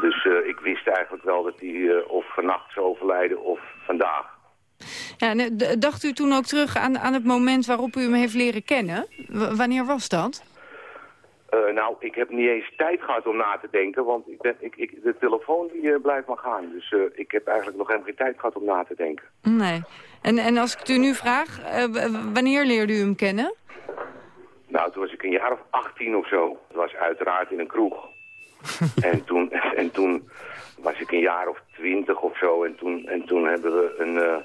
Dus uh, ik wist eigenlijk wel dat hij of vannacht zou overlijden of vandaag. Ja, dacht u toen ook terug aan, aan het moment waarop u hem heeft leren kennen? Wanneer was dat? Uh, nou, ik heb niet eens tijd gehad om na te denken, want ik ben, ik, ik, de telefoon die, uh, blijft maar gaan. Dus uh, ik heb eigenlijk nog helemaal geen tijd gehad om na te denken. Nee. En, en als ik het u nu vraag, wanneer leerde u hem kennen? Nou, toen was ik een jaar of 18 of zo. Dat was uiteraard in een kroeg. en, toen, en toen was ik een jaar of 20 of zo. En toen, en toen hebben we een,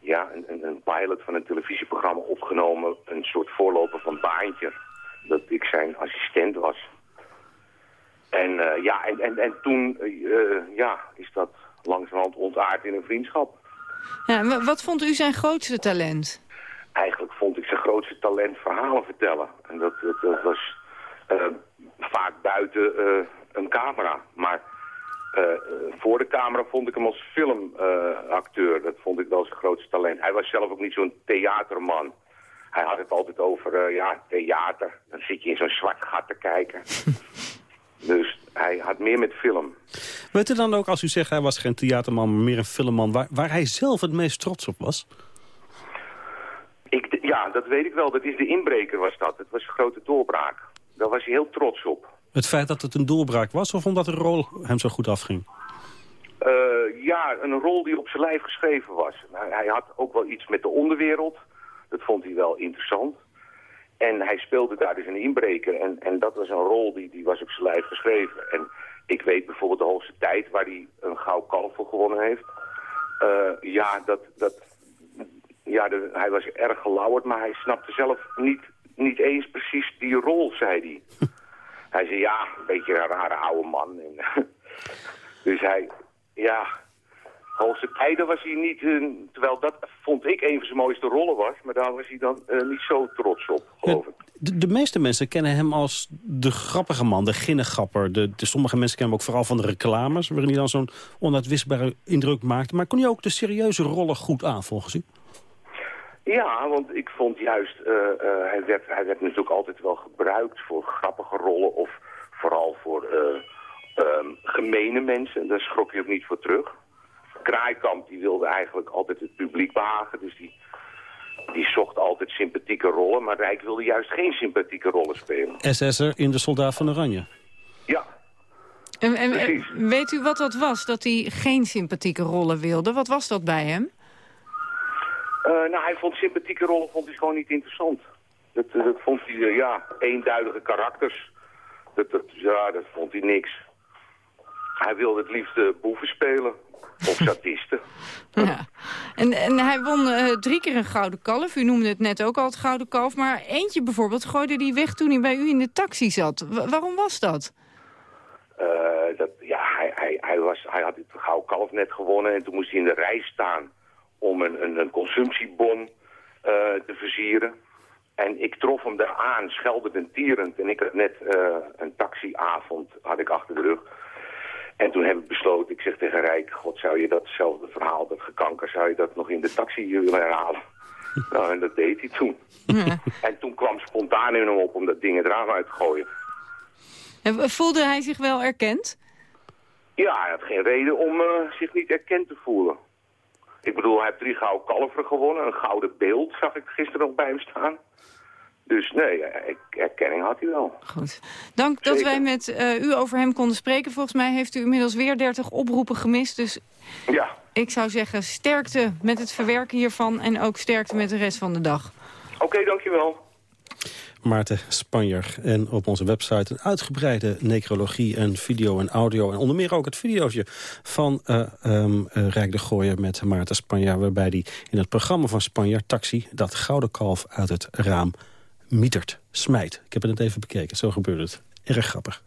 ja, een, een pilot van een televisieprogramma opgenomen. Een soort voorloper van Baantje dat ik zijn assistent was. En uh, ja, en, en, en toen uh, ja, is dat langzamerhand ontaard in een vriendschap. Ja, wat vond u zijn grootste talent? Eigenlijk vond ik zijn grootste talent verhalen vertellen. En dat, dat, dat was uh, vaak buiten een camera. Maar voor de camera vond ik hem als filmacteur. dat vond ik wel zijn grootste talent. Hij was zelf ook niet zo'n theaterman hij had het altijd over, uh, ja, theater. Dan zit je in zo'n zwart gat te kijken. dus hij had meer met film. Weet u dan ook, als u zegt hij was geen theaterman, maar meer een filmman... waar, waar hij zelf het meest trots op was? Ik, ja, dat weet ik wel. Dat is de inbreker was dat. Het was een grote doorbraak. Daar was hij heel trots op. Het feit dat het een doorbraak was of omdat de rol hem zo goed afging? Uh, ja, een rol die op zijn lijf geschreven was. Hij had ook wel iets met de onderwereld. Dat vond hij wel interessant. En hij speelde daar dus een inbreker. En, en dat was een rol die, die was op zijn lijf geschreven. En ik weet bijvoorbeeld de hoogste tijd waar hij een gouden kalf voor gewonnen heeft. Uh, ja, dat, dat, ja hij was erg gelauwerd, maar hij snapte zelf niet, niet eens precies die rol, zei hij. hij zei, ja, een beetje een rare oude man. En, dus hij, ja, hoogste tijden was hij niet, uh, terwijl dat vond ik een van zijn mooiste rollen was, maar daar was hij dan uh, niet zo trots op, geloof ik. De, de, meeste mensen kennen hem als de grappige man, de ginnegapper. De, de, sommige mensen kennen hem ook vooral van de reclames, waarin hij dan zo'n onuitwisbare indruk maakte. Maar kon hij ook de serieuze rollen goed aan, volgens u? Ja, want ik vond juist, uh, hij, werd, hij werd natuurlijk altijd wel gebruikt voor grappige rollen of vooral voor gemene mensen. Daar schrok je ook niet voor terug. Kraaikamp die wilde eigenlijk altijd het publiek behagen. Dus die, die zocht altijd sympathieke rollen. Maar Rijk wilde juist geen sympathieke rollen spelen. SS'er in de Soldaat van Oranje. Ja. En, en, weet u wat dat was, dat hij geen sympathieke rollen wilde? Wat was dat bij hem? Uh, nou, hij vond sympathieke rollen vond hij gewoon niet interessant. Dat, dat vond hij, uh, ja, eenduidige karakters. Dat, dat, ja, dat vond hij niks. Hij wilde het liefst uh, boeven spelen. Of sadisten. ja. En, en hij won uh, drie keer een gouden kalf. U noemde het net ook al het gouden kalf. Maar eentje bijvoorbeeld gooide hij weg toen hij bij u in de taxi zat. Waarom was dat? Uh, dat ja, hij, hij, hij, was, hij had het gouden kalf net gewonnen. En toen moest hij in de rij staan om een, een, een consumptiebon uh, te versieren. En ik trof hem daar aan, scheldend en tierend. En ik had net een taxiavond had ik achter de rug. En toen heb ik besloten, ik zeg tegen Rijk, god zou je datzelfde verhaal, dat gekanker, zou je dat nog in de taxi willen herhalen? nou, en dat deed hij toen. Ja. En toen kwam spontaan in hem op om dat ding het raam uit te gooien. En voelde hij zich wel erkend? Ja, hij had geen reden om uh, zich niet erkend te voelen. Ik bedoel, hij heeft drie gouden kalveren gewonnen. Een gouden beeld zag ik gisteren nog bij hem staan. Dus nee, erkenning had hij wel. Goed. Dank dat wij met uh, u over hem konden spreken. Volgens mij heeft u inmiddels weer 30 oproepen gemist. Dus ja. ik zou zeggen sterkte met het verwerken hiervan... en ook sterkte met de rest van de dag. Oké, dankjewel. Maarten Spanjer. En op onze website een uitgebreide necrologie en video en audio. En onder meer ook het videootje van uh, um, Rijk de Gooier met Maarten Spanjer. Waarbij hij in het programma van Spanjer, Taxi, dat gouden kalf uit het raam mietert, smijt. Ik heb het net even bekeken, zo gebeurt het. Erg grappig.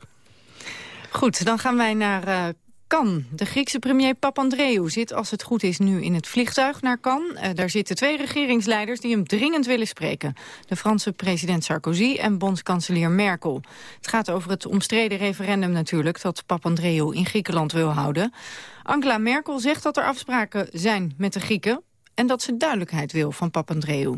Goed, dan gaan wij naar uh, Cannes. De Griekse premier Papandreou zit, als het goed is, nu in het vliegtuig naar Cannes. Uh, daar zitten twee regeringsleiders die hem dringend willen spreken. De Franse president Sarkozy en bondskanselier Merkel. Het gaat over het omstreden referendum natuurlijk... dat Papandreou in Griekenland wil houden. Angela Merkel zegt dat er afspraken zijn met de Grieken... en dat ze duidelijkheid wil van Papandreou.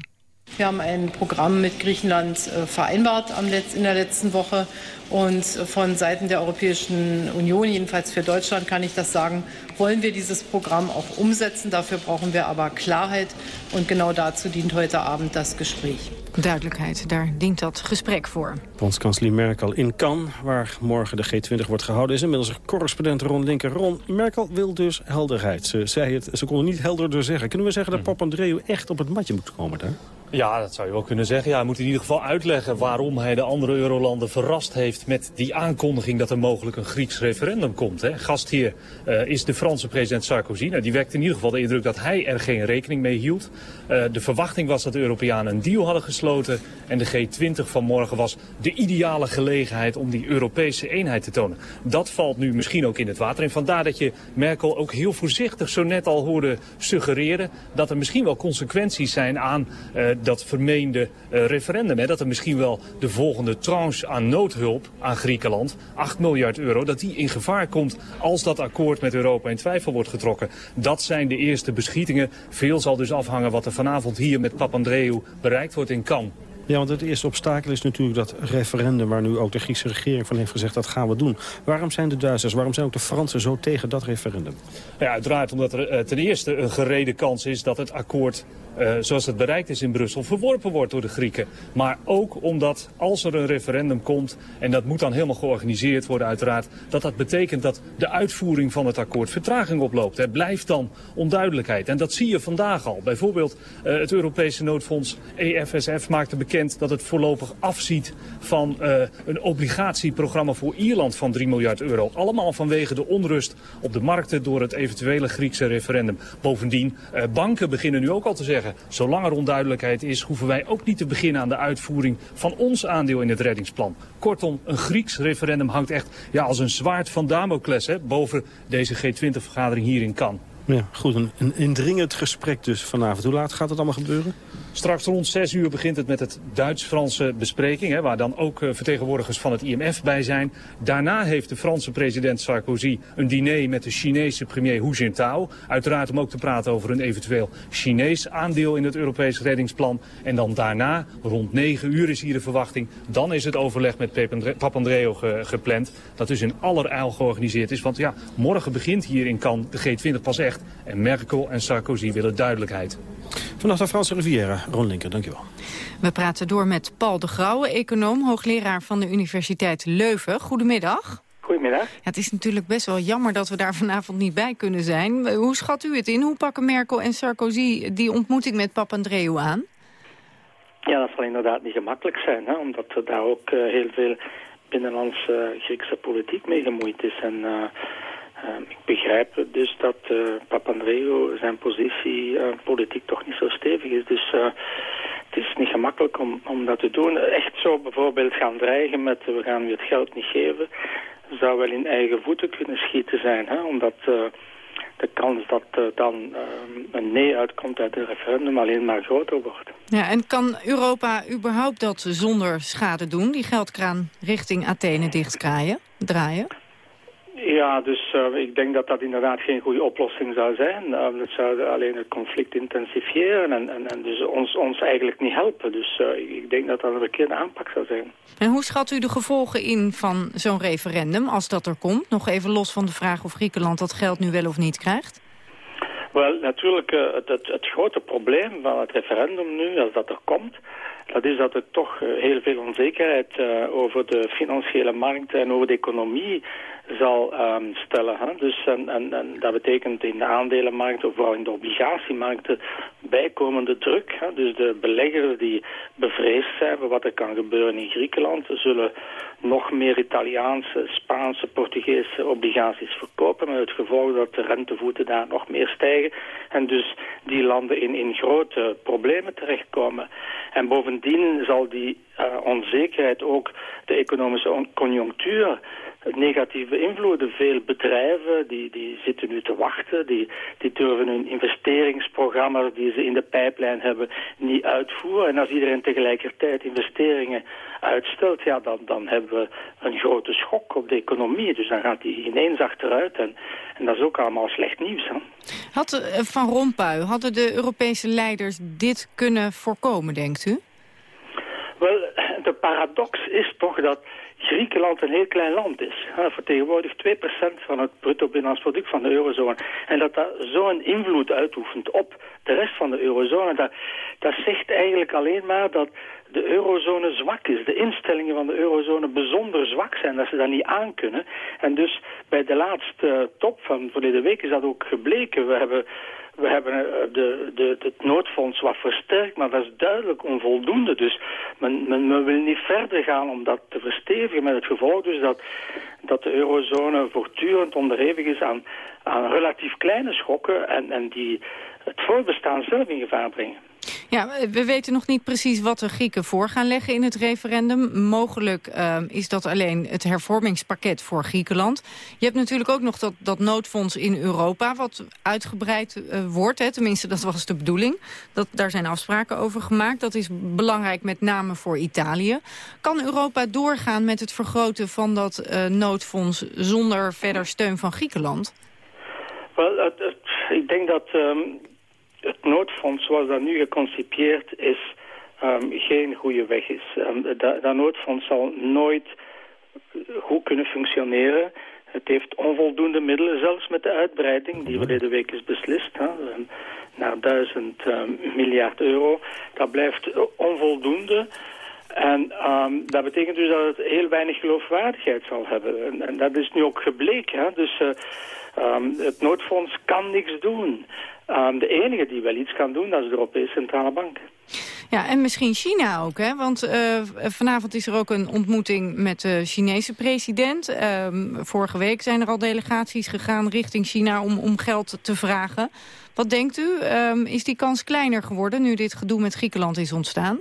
Wir haben ein Programm mit Griechenland äh, vereinbart in der letzten Woche. Und von Seiten der Europäischen Union, jedenfalls für Deutschland kann ich das sagen, wollen wir dieses Programm auch umsetzen. Dafür brauchen wir aber Klarheit. Und genau dazu dient heute Abend das Gespräch. Duidelijkheid, daar dient dat gesprek voor. Bondskanselier Merkel in Cannes, waar morgen de G20 wordt gehouden... is inmiddels een correspondent Ron Linker. Ron, Merkel wil dus helderheid. Ze, zei het, ze kon het niet helderder zeggen. Kunnen we zeggen dat hmm. Papandreou echt op het matje moet komen daar? Ja, dat zou je wel kunnen zeggen. Ja, hij moet in ieder geval uitleggen waarom hij de andere eurolanden verrast heeft met die aankondiging dat er mogelijk een Grieks referendum komt. Hè. Gastheer uh, is de Franse president Sarkozy. Nou, die wekte in ieder geval de indruk dat hij er geen rekening mee hield. Uh, de verwachting was dat de Europeanen een deal hadden gesloten. En de G20 van morgen was de ideale gelegenheid om die Europese eenheid te tonen. Dat valt nu misschien ook in het water. En vandaar dat je Merkel ook heel voorzichtig zo net al hoorde suggereren... dat er misschien wel consequenties zijn aan uh, dat vermeende uh, referendum. Hè. Dat er misschien wel de volgende tranche aan noodhulp aan Griekenland, 8 miljard euro, dat die in gevaar komt als dat akkoord met Europa in twijfel wordt getrokken. Dat zijn de eerste beschietingen. Veel zal dus afhangen wat er vanavond hier met Papandreou bereikt wordt in Cannes. Ja, want het eerste obstakel is natuurlijk dat referendum... waar nu ook de Griekse regering van heeft gezegd dat gaan we doen. Waarom zijn de Duitsers, waarom zijn ook de Fransen zo tegen dat referendum? Ja, uiteraard omdat er uh, ten eerste een gerede kans is dat het akkoord uh, zoals het bereikt is in Brussel, verworpen wordt door de Grieken. Maar ook omdat als er een referendum komt, en dat moet dan helemaal georganiseerd worden uiteraard, dat dat betekent dat de uitvoering van het akkoord vertraging oploopt. Er blijft dan onduidelijkheid. En dat zie je vandaag al. Bijvoorbeeld uh, het Europese noodfonds EFSF maakte bekend dat het voorlopig afziet van uh, een obligatieprogramma voor Ierland van 3 miljard euro. Allemaal vanwege de onrust op de markten door het eventuele Griekse referendum. Bovendien, banken beginnen nu ook al te zeggen zolang er onduidelijkheid is, hoeven wij ook niet te beginnen aan de uitvoering van ons aandeel in het reddingsplan. Kortom, een Grieks referendum hangt echt ja, als een zwaard van Damocles hè, boven deze G20-vergadering hier in Cannes. Ja, goed. Een, een indringend gesprek dus vanavond. Hoe laat gaat het allemaal gebeuren? Straks rond 6 uur begint het met het Duits-Franse bespreking, hè, waar dan ook uh, vertegenwoordigers van het IMF bij zijn. Daarna heeft de Franse president Sarkozy een diner met de Chinese premier Hu Jintao. Uiteraard om ook te praten over een eventueel Chinees aandeel in het Europees reddingsplan. En dan daarna, rond 9 uur is hier de verwachting, dan is het overleg met Papandreou ge gepland. Dat dus in allerijl georganiseerd is, want ja, morgen begint hier in Cannes de G20 pas echt. En Merkel en Sarkozy willen duidelijkheid. Vanaf de Franse Riviera, Ron Linker, dankjewel. We praten door met Paul de Grauwe, econoom, hoogleraar van de Universiteit Leuven. Goedemiddag. Goedemiddag. Ja, het is natuurlijk best wel jammer dat we daar vanavond niet bij kunnen zijn. Hoe schat u het in? Hoe pakken Merkel en Sarkozy die ontmoeting met Papandreou aan? Ja, dat zal inderdaad niet gemakkelijk zijn, hè, omdat er daar ook uh, heel veel binnenlandse Griekse politiek mee gemoeid is. En Uh, ik begrijp dus dat uh, Papandreou zijn positie uh, politiek toch niet zo stevig is. Dus het is niet gemakkelijk om, om dat te doen. Echt zo bijvoorbeeld gaan dreigen met we gaan u het geld niet geven... zou wel in eigen voeten kunnen schieten zijn. Hè? Omdat de kans dat dan een nee uitkomt uit het referendum alleen maar groter wordt. Ja, en kan Europa überhaupt dat zonder schade doen? Die geldkraan richting Athene dichtkraaien, draaien? Ja, dus uh, ik denk dat dat inderdaad geen goede oplossing zou zijn. Uh, dat zou alleen het conflict intensifiëren en, en, en dus ons, ons eigenlijk niet helpen. Dus uh, ik denk dat dat een verkeerde aanpak zou zijn. En hoe schat u de gevolgen in van zo'n referendum als dat er komt? Nog even los van de vraag of Griekenland dat geld nu wel of niet krijgt? Wel, natuurlijk, uh, het, het, het, grote probleem van het referendum nu, als dat er komt, dat is dat het toch heel veel onzekerheid over de financiële markt en over de economie zal um, stellen. Hè? Dus, en, en, en, dat betekent in de aandelenmarkt, of vooral in de obligatiemarkten, bijkomende druk. Hè? Dus de beleggers die bevreesd zijn voor wat er kan gebeuren in Griekenland, zullen nog meer Italiaanse, Spaanse, Portugese obligaties verkopen. Met het gevolg dat de rentevoeten daar nog meer stijgen. En dus die landen in, in grote problemen terechtkomen. En bovendien zal die uh, onzekerheid ook de economische conjunctuur negatief beïnvloeden. Veel bedrijven die, die zitten nu te wachten, die, die durven hun investeringsprogramma's die ze in de pijplijn hebben niet uitvoeren. En als iedereen tegelijkertijd investeringen uitstelt, ja, dan, dan hebben we een grote schok op de economie. Dus dan gaat die ineens achteruit en, en dat is ook allemaal slecht nieuws. Hè? Had uh, Van Rompuy, hadden de Europese leiders dit kunnen voorkomen, denkt u? Wel, de paradox is toch dat Griekenland een heel klein land is. Hij vertegenwoordigt 2% van het bruto binnenlands product van de eurozone. En dat dat zo'n invloed uitoefent op de rest van de eurozone, dat, dat zegt eigenlijk alleen maar dat de eurozone zwak is. De instellingen van de eurozone bijzonder zwak zijn, dat ze dat niet aankunnen. En dus bij de laatste top van verleden week is dat ook gebleken. We hebben we hebben eh, de, de, het noodfonds wat versterkt, maar dat is duidelijk onvoldoende. Dus men, men, wil niet verder gaan om dat te verstevigen met het gevolg dus dat, dat de eurozone voortdurend onderhevig is aan, aan relatief kleine schokken en, en die het voortbestaan zelf in gevaar brengen. Ja, we weten nog niet precies wat de Grieken voor gaan leggen in het referendum. Mogelijk uh, is dat alleen het hervormingspakket voor Griekenland. Je hebt natuurlijk ook nog dat, dat noodfonds in Europa... wat uitgebreid uh, wordt, hè. tenminste dat was de bedoeling. Dat, daar zijn afspraken over gemaakt. Dat is belangrijk met name voor Italië. Kan Europa doorgaan met het vergroten van dat uh, noodfonds... zonder verder steun van Griekenland? Wel, ik denk dat... Um het noodfonds zoals dat nu geconcipieerd is, um, geen goede weg is. Um, dat, dat noodfonds zal nooit goed kunnen functioneren. Het heeft onvoldoende middelen, zelfs met de uitbreiding die verleden week is beslist, hè, naar duizend um, miljard euro. Dat blijft onvoldoende. En um, dat betekent dus dat het heel weinig geloofwaardigheid zal hebben. En, dat is nu ook gebleken. Hè? Dus uh, um, het noodfonds kan niks doen. Um, de enige die wel iets kan doen, dat is de Europese Centrale Bank. Ja, en misschien China ook, hè? Want uh, vanavond is er ook een ontmoeting met de Chinese president. Vorige week zijn er al delegaties gegaan richting China om, om geld te vragen. Wat denkt u? Is die kans kleiner geworden nu dit gedoe met Griekenland is ontstaan?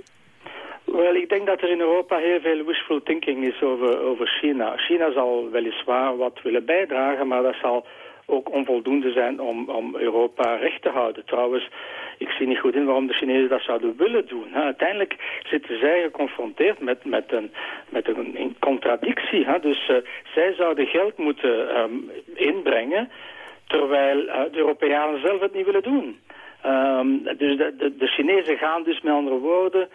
Wel, ik denk dat er in Europa heel veel wishful thinking is over, over China. China zal weliswaar wat willen bijdragen, maar dat zal ook onvoldoende zijn om, om Europa recht te houden. Trouwens, ik zie niet goed in waarom de Chinezen dat zouden willen doen. uiteindelijk zitten zij geconfronteerd met, met, een, met een, contradictie. Dus uh, zij zouden geld moeten um, inbrengen, terwijl uh, de Europeanen zelf het niet willen doen. Um, dus de, de, de Chinezen gaan dus met andere woorden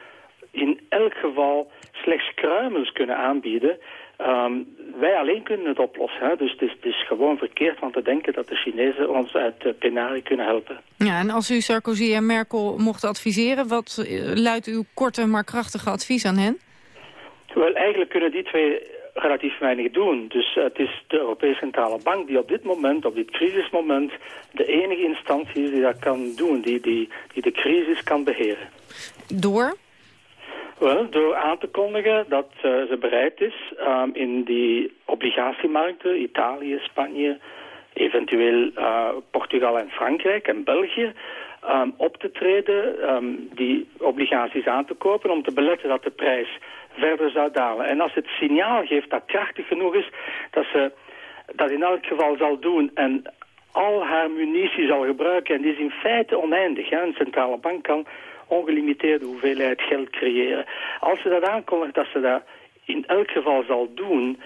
in elk geval slechts kruimels kunnen aanbieden Um, wij alleen kunnen het oplossen. Hè? Dus het is, het is, gewoon verkeerd van te denken dat de Chinezen ons uit de penarie kunnen helpen. Ja, en als u Sarkozy en Merkel mocht adviseren, wat eh, luidt uw korte maar krachtige advies aan hen? Wel, eigenlijk kunnen die twee relatief weinig doen. Dus uh, het is de Europese Centrale Bank die op dit moment, op dit crisismoment, de enige instantie is die dat kan doen, die, die, die de crisis kan beheren. Door? Wel, door aan te kondigen dat uh, ze bereid is um, in die obligatiemarkten, Italië, Spanje, eventueel uh, Portugal en Frankrijk en België, um, op te treden, um, die obligaties aan te kopen om te beletten dat de prijs verder zou dalen. En als het signaal geeft dat krachtig genoeg is, dat ze dat in elk geval zal doen en al haar munitie zal gebruiken, en die is in feite oneindig. Hè. Een centrale bank kan ongelimiteerde hoeveelheid geld creëren. Als ze dat aankondigt dat ze dat in elk geval zal doen,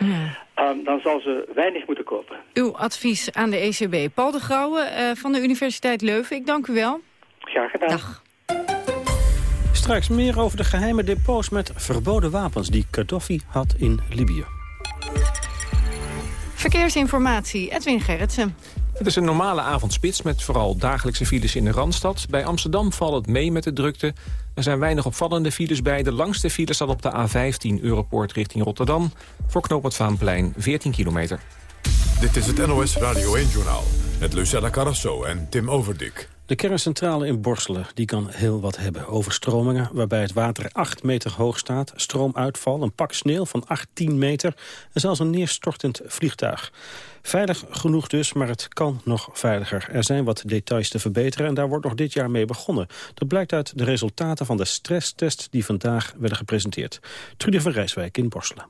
um, dan zal ze weinig moeten kopen. Uw advies aan de ECB. Paul de Grauwe uh, van de Universiteit Leuven, ik dank u wel. Graag gedaan. Dag. Straks meer over de geheime depots met verboden wapens die Gaddafi had in Libië. Verkeersinformatie, Edwin Gerritsen. Het is een normale avondspits met vooral dagelijkse files in de Randstad. Bij Amsterdam valt het mee met de drukte. Er zijn weinig opvallende files bij. De langste file staat op de A15 Europoort richting Rotterdam. Voor knooppunt Vaanplein 14 kilometer. Dit is het NOS Radio 1-journaal met Lucella Carrasso en Tim Overdik. De kerncentrale in Borselen die kan heel wat hebben. Overstromingen waarbij het water 8 meter hoog staat, stroomuitval, een pak sneeuw van 18 meter... en zelfs een neerstortend vliegtuig. Veilig genoeg dus, maar het kan nog veiliger. Er zijn wat details te verbeteren en daar wordt nog dit jaar mee begonnen. Dat blijkt uit de resultaten van de stresstest die vandaag werden gepresenteerd. Trudy van Rijswijk in Borselen.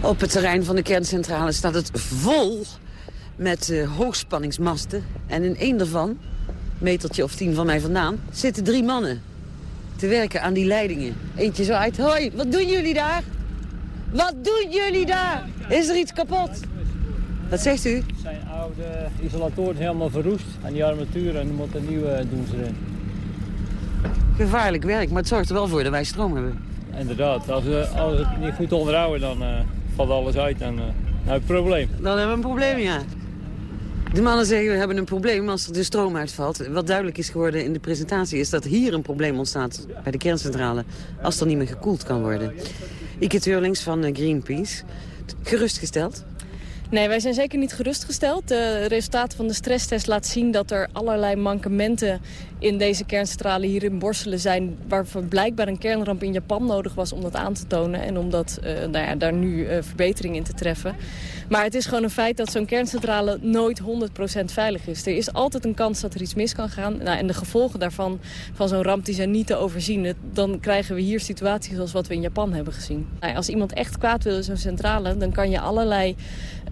Op het terrein van de kerncentrale staat het vol met uh, hoogspanningsmasten. En in één daarvan, metertje of tien van mij vandaan, zitten drie mannen te werken aan die leidingen. Eentje zo uit, hoi, wat doen jullie daar? Wat doen jullie daar? Is er iets kapot? Wat zegt u? zijn oude isolatoren helemaal verroest aan die armatuur en er moeten nieuwe doen ze erin. Gevaarlijk werk, maar het zorgt er wel voor dat wij stroom hebben. Inderdaad, als we, als we het niet goed onderhouden dan uh, valt alles uit en uh, dan hebben we een probleem. Dan hebben we een probleem, ja. De mannen zeggen we hebben een probleem als er de stroom uitvalt. Wat duidelijk is geworden in de presentatie is dat hier een probleem ontstaat bij de kerncentrale als er niet meer gekoeld kan worden. Ike Turlings van eh, Greenpeace. Gerustgesteld? Nee, wij zijn zeker niet gerustgesteld. De resultaten van de stresstest laat zien dat er allerlei mankementen in deze kerncentrale hier in Borselen zijn... waarvan blijkbaar een kernramp in Japan nodig was om dat aan te tonen... en om dat, uh, nou ja, daar nu uh, verbetering in te treffen. Maar het is gewoon een feit dat zo'n kerncentrale nooit 100% veilig is. Er is altijd een kans dat er iets mis kan gaan. Nou, en de gevolgen daarvan, van zo'n ramp, die zijn niet te overzien. Dan krijgen we hier situaties zoals wat we in Japan hebben gezien. Nou, als iemand echt kwaad wil in zo'n centrale, dan kan je allerlei...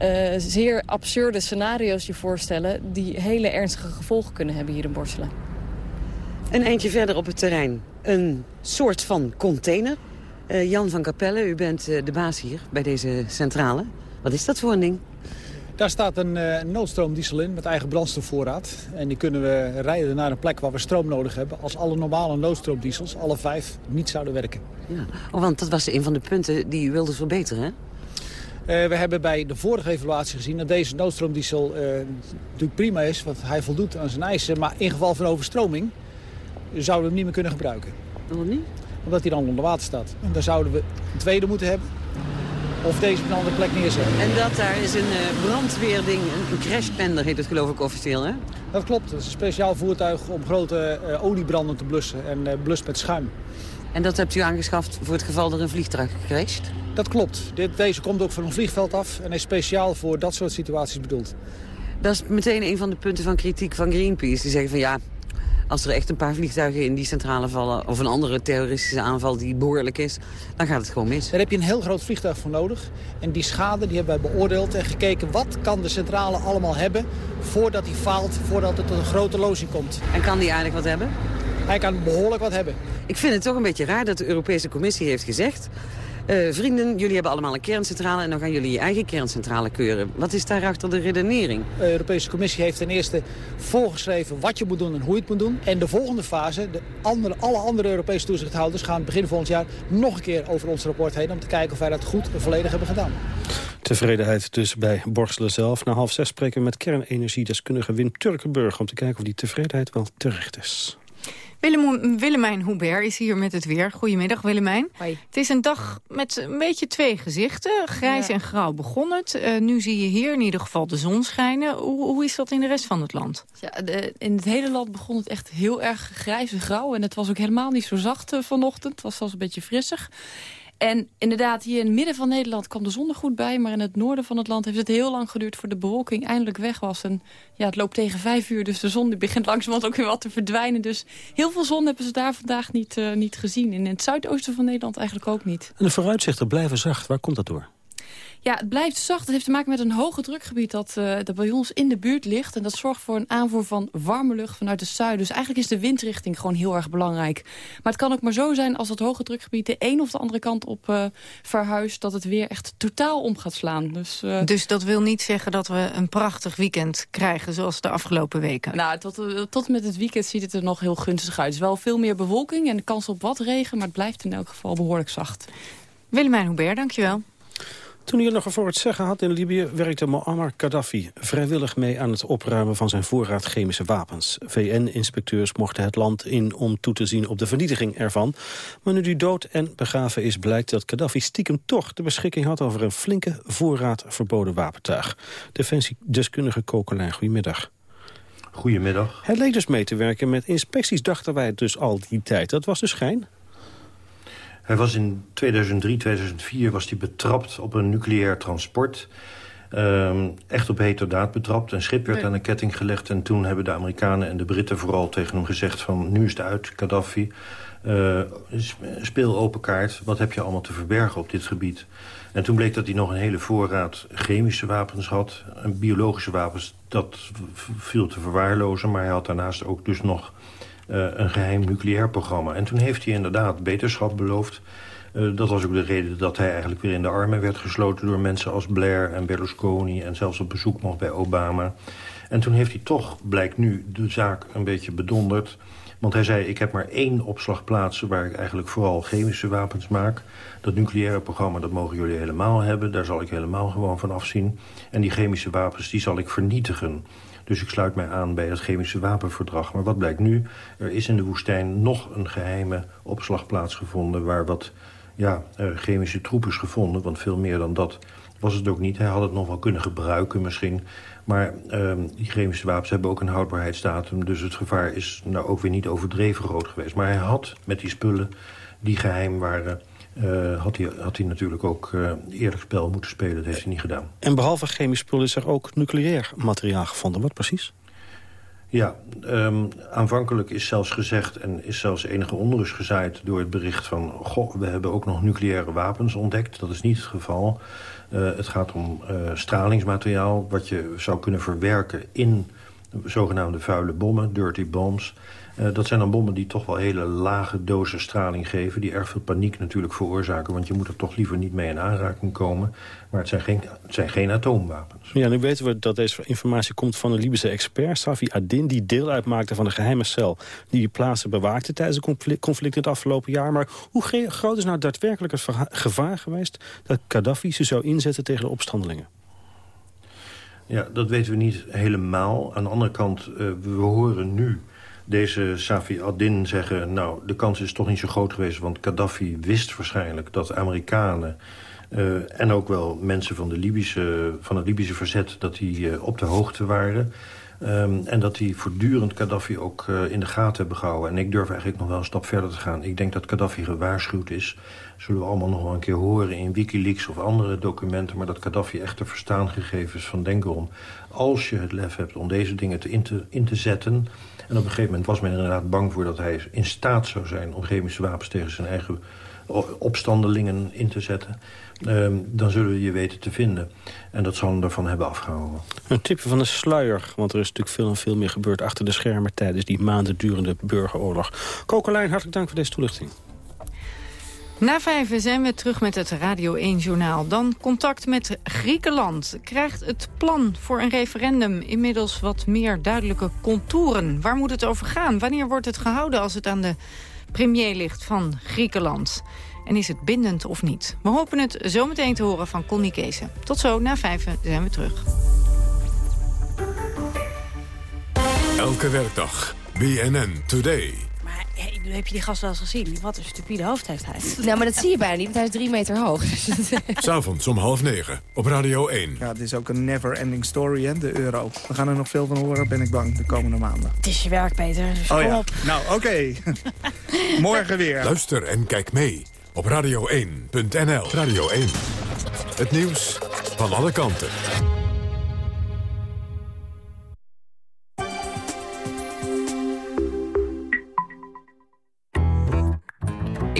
Uh, zeer absurde scenario's je voorstellen... die hele ernstige gevolgen kunnen hebben hier in Borselen. Een eindje verder op het terrein. Een soort van container. Uh, Jan van Capelle, u bent uh, de baas hier bij deze centrale. Wat is dat voor een ding? Daar staat een uh, noodstroomdiesel in met eigen brandstofvoorraad. En die kunnen we rijden naar een plek waar we stroom nodig hebben... als alle normale noodstroomdiesels, alle vijf, niet zouden werken. Ja. Oh, want dat was een van de punten die u wilde verbeteren, hè? Uh, we hebben bij de vorige evaluatie gezien dat deze noodstroomdiesel uh, natuurlijk prima is. Want hij voldoet aan zijn eisen. Maar in geval van overstroming zouden we hem niet meer kunnen gebruiken. Waarom niet? Omdat hij dan onder water staat. En dan zouden we een tweede moeten hebben. Of deze op een andere plek neerzetten. En dat daar is een uh, brandweerding, een crashpender heet het geloof ik officieel, hè? Dat klopt. Dat is een speciaal voertuig om grote uh, oliebranden te blussen. En uh, blust met schuim. En dat hebt u aangeschaft voor het geval er een vliegtuig crasht? Dat klopt. Dit, deze komt ook van een vliegveld af en is speciaal voor dat soort situaties bedoeld. Dat is meteen een van de punten van kritiek van Greenpeace. Die zeggen van ja, als er echt een paar vliegtuigen in die centrale vallen... of een andere terroristische aanval die behoorlijk is, dan gaat het gewoon mis. Daar heb je een heel groot vliegtuig voor nodig. En die schade die hebben wij beoordeeld en gekeken... wat kan de centrale allemaal hebben voordat die faalt, voordat het tot een grote lozing komt. En kan die eigenlijk wat hebben? Hij kan behoorlijk wat hebben. Ik vind het toch een beetje raar dat de Europese Commissie heeft gezegd... Uh, vrienden, jullie hebben allemaal een kerncentrale en dan gaan jullie je eigen kerncentrale keuren. Wat is daarachter de redenering? De Europese Commissie heeft ten eerste voorgeschreven wat je moet doen en hoe je het moet doen. En de volgende fase, de andere, alle andere Europese toezichthouders gaan begin volgend jaar nog een keer over ons rapport heen... om te kijken of wij dat goed en volledig hebben gedaan. Tevredenheid dus bij Borselen zelf. Na half zes spreken we met kernenergiedeskundige Wim Turkenburg... om te kijken of die tevredenheid wel terecht is. Willem, Willemijn Hubert is hier met het weer. Goedemiddag Willemijn. Hoi. Het is een dag met een beetje twee gezichten. Grijs ja. en grauw begon het. Uh, nu zie je hier in ieder geval de zon schijnen. Hoe, hoe is dat in de rest van het land? Ja, de, in het hele land begon het echt heel erg grijs en grauw. En het was ook helemaal niet zo zacht uh, vanochtend. Het was zelfs een beetje frissig. En inderdaad, hier in het midden van Nederland kwam de zon er goed bij. Maar in het noorden van het land heeft het heel lang geduurd... voor de bewolking eindelijk weg was. En ja, het loopt tegen vijf uur, dus de zon begint langzamerhand ook weer wat te verdwijnen. Dus heel veel zon hebben ze daar vandaag niet, uh, niet gezien. En in het zuidoosten van Nederland eigenlijk ook niet. En de vooruitzichten blijven zacht. Waar komt dat door? Ja, het blijft zacht. Het heeft te maken met een hoge drukgebied dat, uh, dat bij ons in de buurt ligt. En dat zorgt voor een aanvoer van warme lucht vanuit het zuiden. Dus eigenlijk is de windrichting gewoon heel erg belangrijk. Maar het kan ook maar zo zijn als dat hoge drukgebied de een of de andere kant op uh, verhuist... dat het weer echt totaal om gaat slaan. Dus, uh... dus dat wil niet zeggen dat we een prachtig weekend krijgen zoals de afgelopen weken? Nou, tot, tot met het weekend ziet het er nog heel gunstig uit. Het is wel veel meer bewolking en de kans op wat regen... maar het blijft in elk geval behoorlijk zacht. Willemijn Hubert, dankjewel. Toen hij er nog voor het zeggen had in Libië... werkte Muammar Gaddafi vrijwillig mee aan het opruimen van zijn voorraad chemische wapens. VN-inspecteurs mochten het land in om toe te zien op de vernietiging ervan. Maar nu die dood en begraven is, blijkt dat Gaddafi stiekem toch de beschikking had... over een flinke voorraad verboden wapentuig. Defensiedeskundige Kokelijn, goedemiddag. Goedemiddag. Hij leek dus mee te werken met inspecties, dachten wij dus al die tijd. Dat was de schijn? Hij was in 2003, 2004 was hij betrapt op een nucleair transport. Um, echt op heterdaad betrapt. Een schip werd aan de ketting gelegd. En toen hebben de Amerikanen en de Britten vooral tegen hem gezegd... van nu is het uit, Gaddafi. Uh, speel open kaart. Wat heb je allemaal te verbergen op dit gebied? En toen bleek dat hij nog een hele voorraad chemische wapens had. En biologische wapens, dat viel te verwaarlozen. Maar hij had daarnaast ook dus nog een geheim nucleair programma. En toen heeft hij inderdaad beterschap beloofd. Uh, dat was ook de reden dat hij eigenlijk weer in de armen werd gesloten... door mensen als Blair en Berlusconi en zelfs op bezoek mocht bij Obama. En toen heeft hij toch, blijkt nu, de zaak een beetje bedonderd... Want hij zei, ik heb maar één opslagplaats waar ik eigenlijk vooral chemische wapens maak. Dat nucleaire programma, dat mogen jullie helemaal hebben. Daar zal ik helemaal gewoon van afzien. En die chemische wapens, die zal ik vernietigen. Dus ik sluit mij aan bij het chemische wapenverdrag. Maar wat blijkt nu? Er is in de woestijn nog een geheime opslagplaats gevonden... waar wat ja, chemische troep is gevonden. Want veel meer dan dat was het ook niet. Hij had het nog wel kunnen gebruiken misschien. Maar um, die chemische wapens hebben ook een houdbaarheidsdatum. Dus het gevaar is nou ook weer niet overdreven groot geweest. Maar hij had met die spullen die geheim waren... Uh, had, hij, had hij natuurlijk ook uh, eerlijk spel moeten spelen. Dat heeft hij niet gedaan. En behalve chemisch spul is er ook nucleair materiaal gevonden. Wat precies? Ja, um, aanvankelijk is zelfs gezegd en is zelfs enige onrust gezaaid door het bericht van... goh, we hebben ook nog nucleaire wapens ontdekt. Dat is niet het geval. Uh, het gaat om stralingsmateriaal wat je zou kunnen verwerken in zogenaamde vuile bommen, dirty bombs. Uh, dat zijn dan bommen die toch wel hele lage dosis straling geven... die erg veel paniek natuurlijk veroorzaken... want je moet er toch liever niet mee in aanraking komen. Maar het zijn geen, het zijn geen atoomwapens. Ja, nu weten we dat deze informatie komt van een Libische expert... Safi Adin, die deel uitmaakte van de geheime cel... die die plaatsen bewaakte tijdens het conflict, conflict in het afgelopen jaar. Maar hoe groot is nou daadwerkelijk het gevaar geweest... dat Gaddafi ze zou inzetten tegen de opstandelingen? Ja, dat weten we niet helemaal. Aan de andere kant, uh, we horen nu deze Safi Adin zeggen... nou, de kans is toch niet zo groot geweest... want Gaddafi wist waarschijnlijk dat Amerikanen... Uh, en ook wel mensen van, de Libische, van het Libische verzet... dat die uh, op de hoogte waren... Um, en dat die voortdurend Gaddafi ook uh, in de gaten hebben gehouden. En ik durf eigenlijk nog wel een stap verder te gaan. Ik denk dat Gaddafi gewaarschuwd is. Zullen we allemaal nog wel een keer horen in Wikileaks of andere documenten. Maar dat Gaddafi echt te verstaan gegeven is van denk erom. Als je het lef hebt om deze dingen te in, te, in te zetten... En op een gegeven moment was men inderdaad bang voor dat hij in staat zou zijn... om chemische wapens tegen zijn eigen opstandelingen in te zetten... Um, dan zullen we je weten te vinden. En dat zal hem ervan hebben afgehouden. Een tipje van de sluier, want er is natuurlijk veel en veel meer gebeurd... achter de schermen tijdens die maanden durende burgeroorlog. Kokelijn, hartelijk dank voor deze toelichting. Na vijf zijn we terug met het Radio 1-journaal. Dan contact met Griekenland. Krijgt het plan voor een referendum inmiddels wat meer duidelijke contouren? Waar moet het over gaan? Wanneer wordt het gehouden als het aan de premier ligt van Griekenland? En is het bindend of niet? We hopen het zometeen te horen van Connie Kees. Tot zo, na vijf zijn we terug. Elke werkdag, BNN Today. Hey, heb je die gast wel eens gezien? Wat een stupide hoofd heeft hij. Nou, maar dat zie je bijna niet, want hij is drie meter hoog. S'avonds om half negen op Radio 1. Ja, het is ook een never-ending story, hè, de euro. We gaan er nog veel van horen, ben ik bang, de komende maanden. Het is je werk, Peter. Dus oh kom ja, op. nou oké. Morgen weer. Luister en kijk mee op radio1.nl. Radio 1. Het nieuws van alle kanten.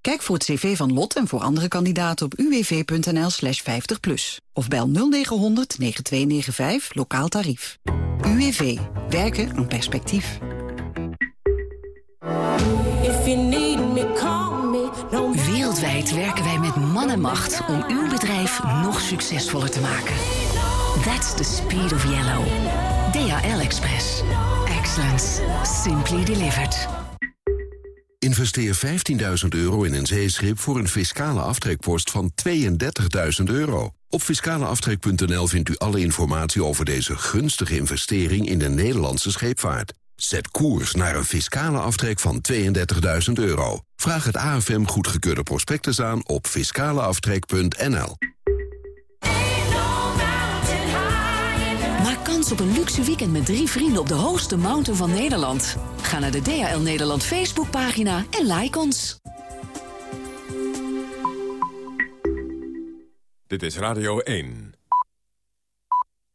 Kijk voor het cv van Lot en voor andere kandidaten op uwv.nl slash 50 plus. Of bel 0900 9295 lokaal tarief. UWV. Werken aan perspectief. Wereldwijd werken wij met man en macht om uw bedrijf nog succesvoller te maken. That's the speed of yellow. DHL Express. Excellence. Simply delivered. Investeer 15.000 euro in een zeeschip voor een fiscale aftrekpost van 32.000 euro. Op fiscaleaftrek.nl vindt u alle informatie over deze gunstige investering in de Nederlandse scheepvaart. Zet koers naar een fiscale aftrek van 32.000 euro. Vraag het AFM goedgekeurde prospectus aan op fiscaleaftrek.nl. kans op een luxe weekend met drie vrienden op de hoogste mountain van Nederland. Ga naar de DHL Nederland Facebookpagina en like ons. Dit is Radio 1.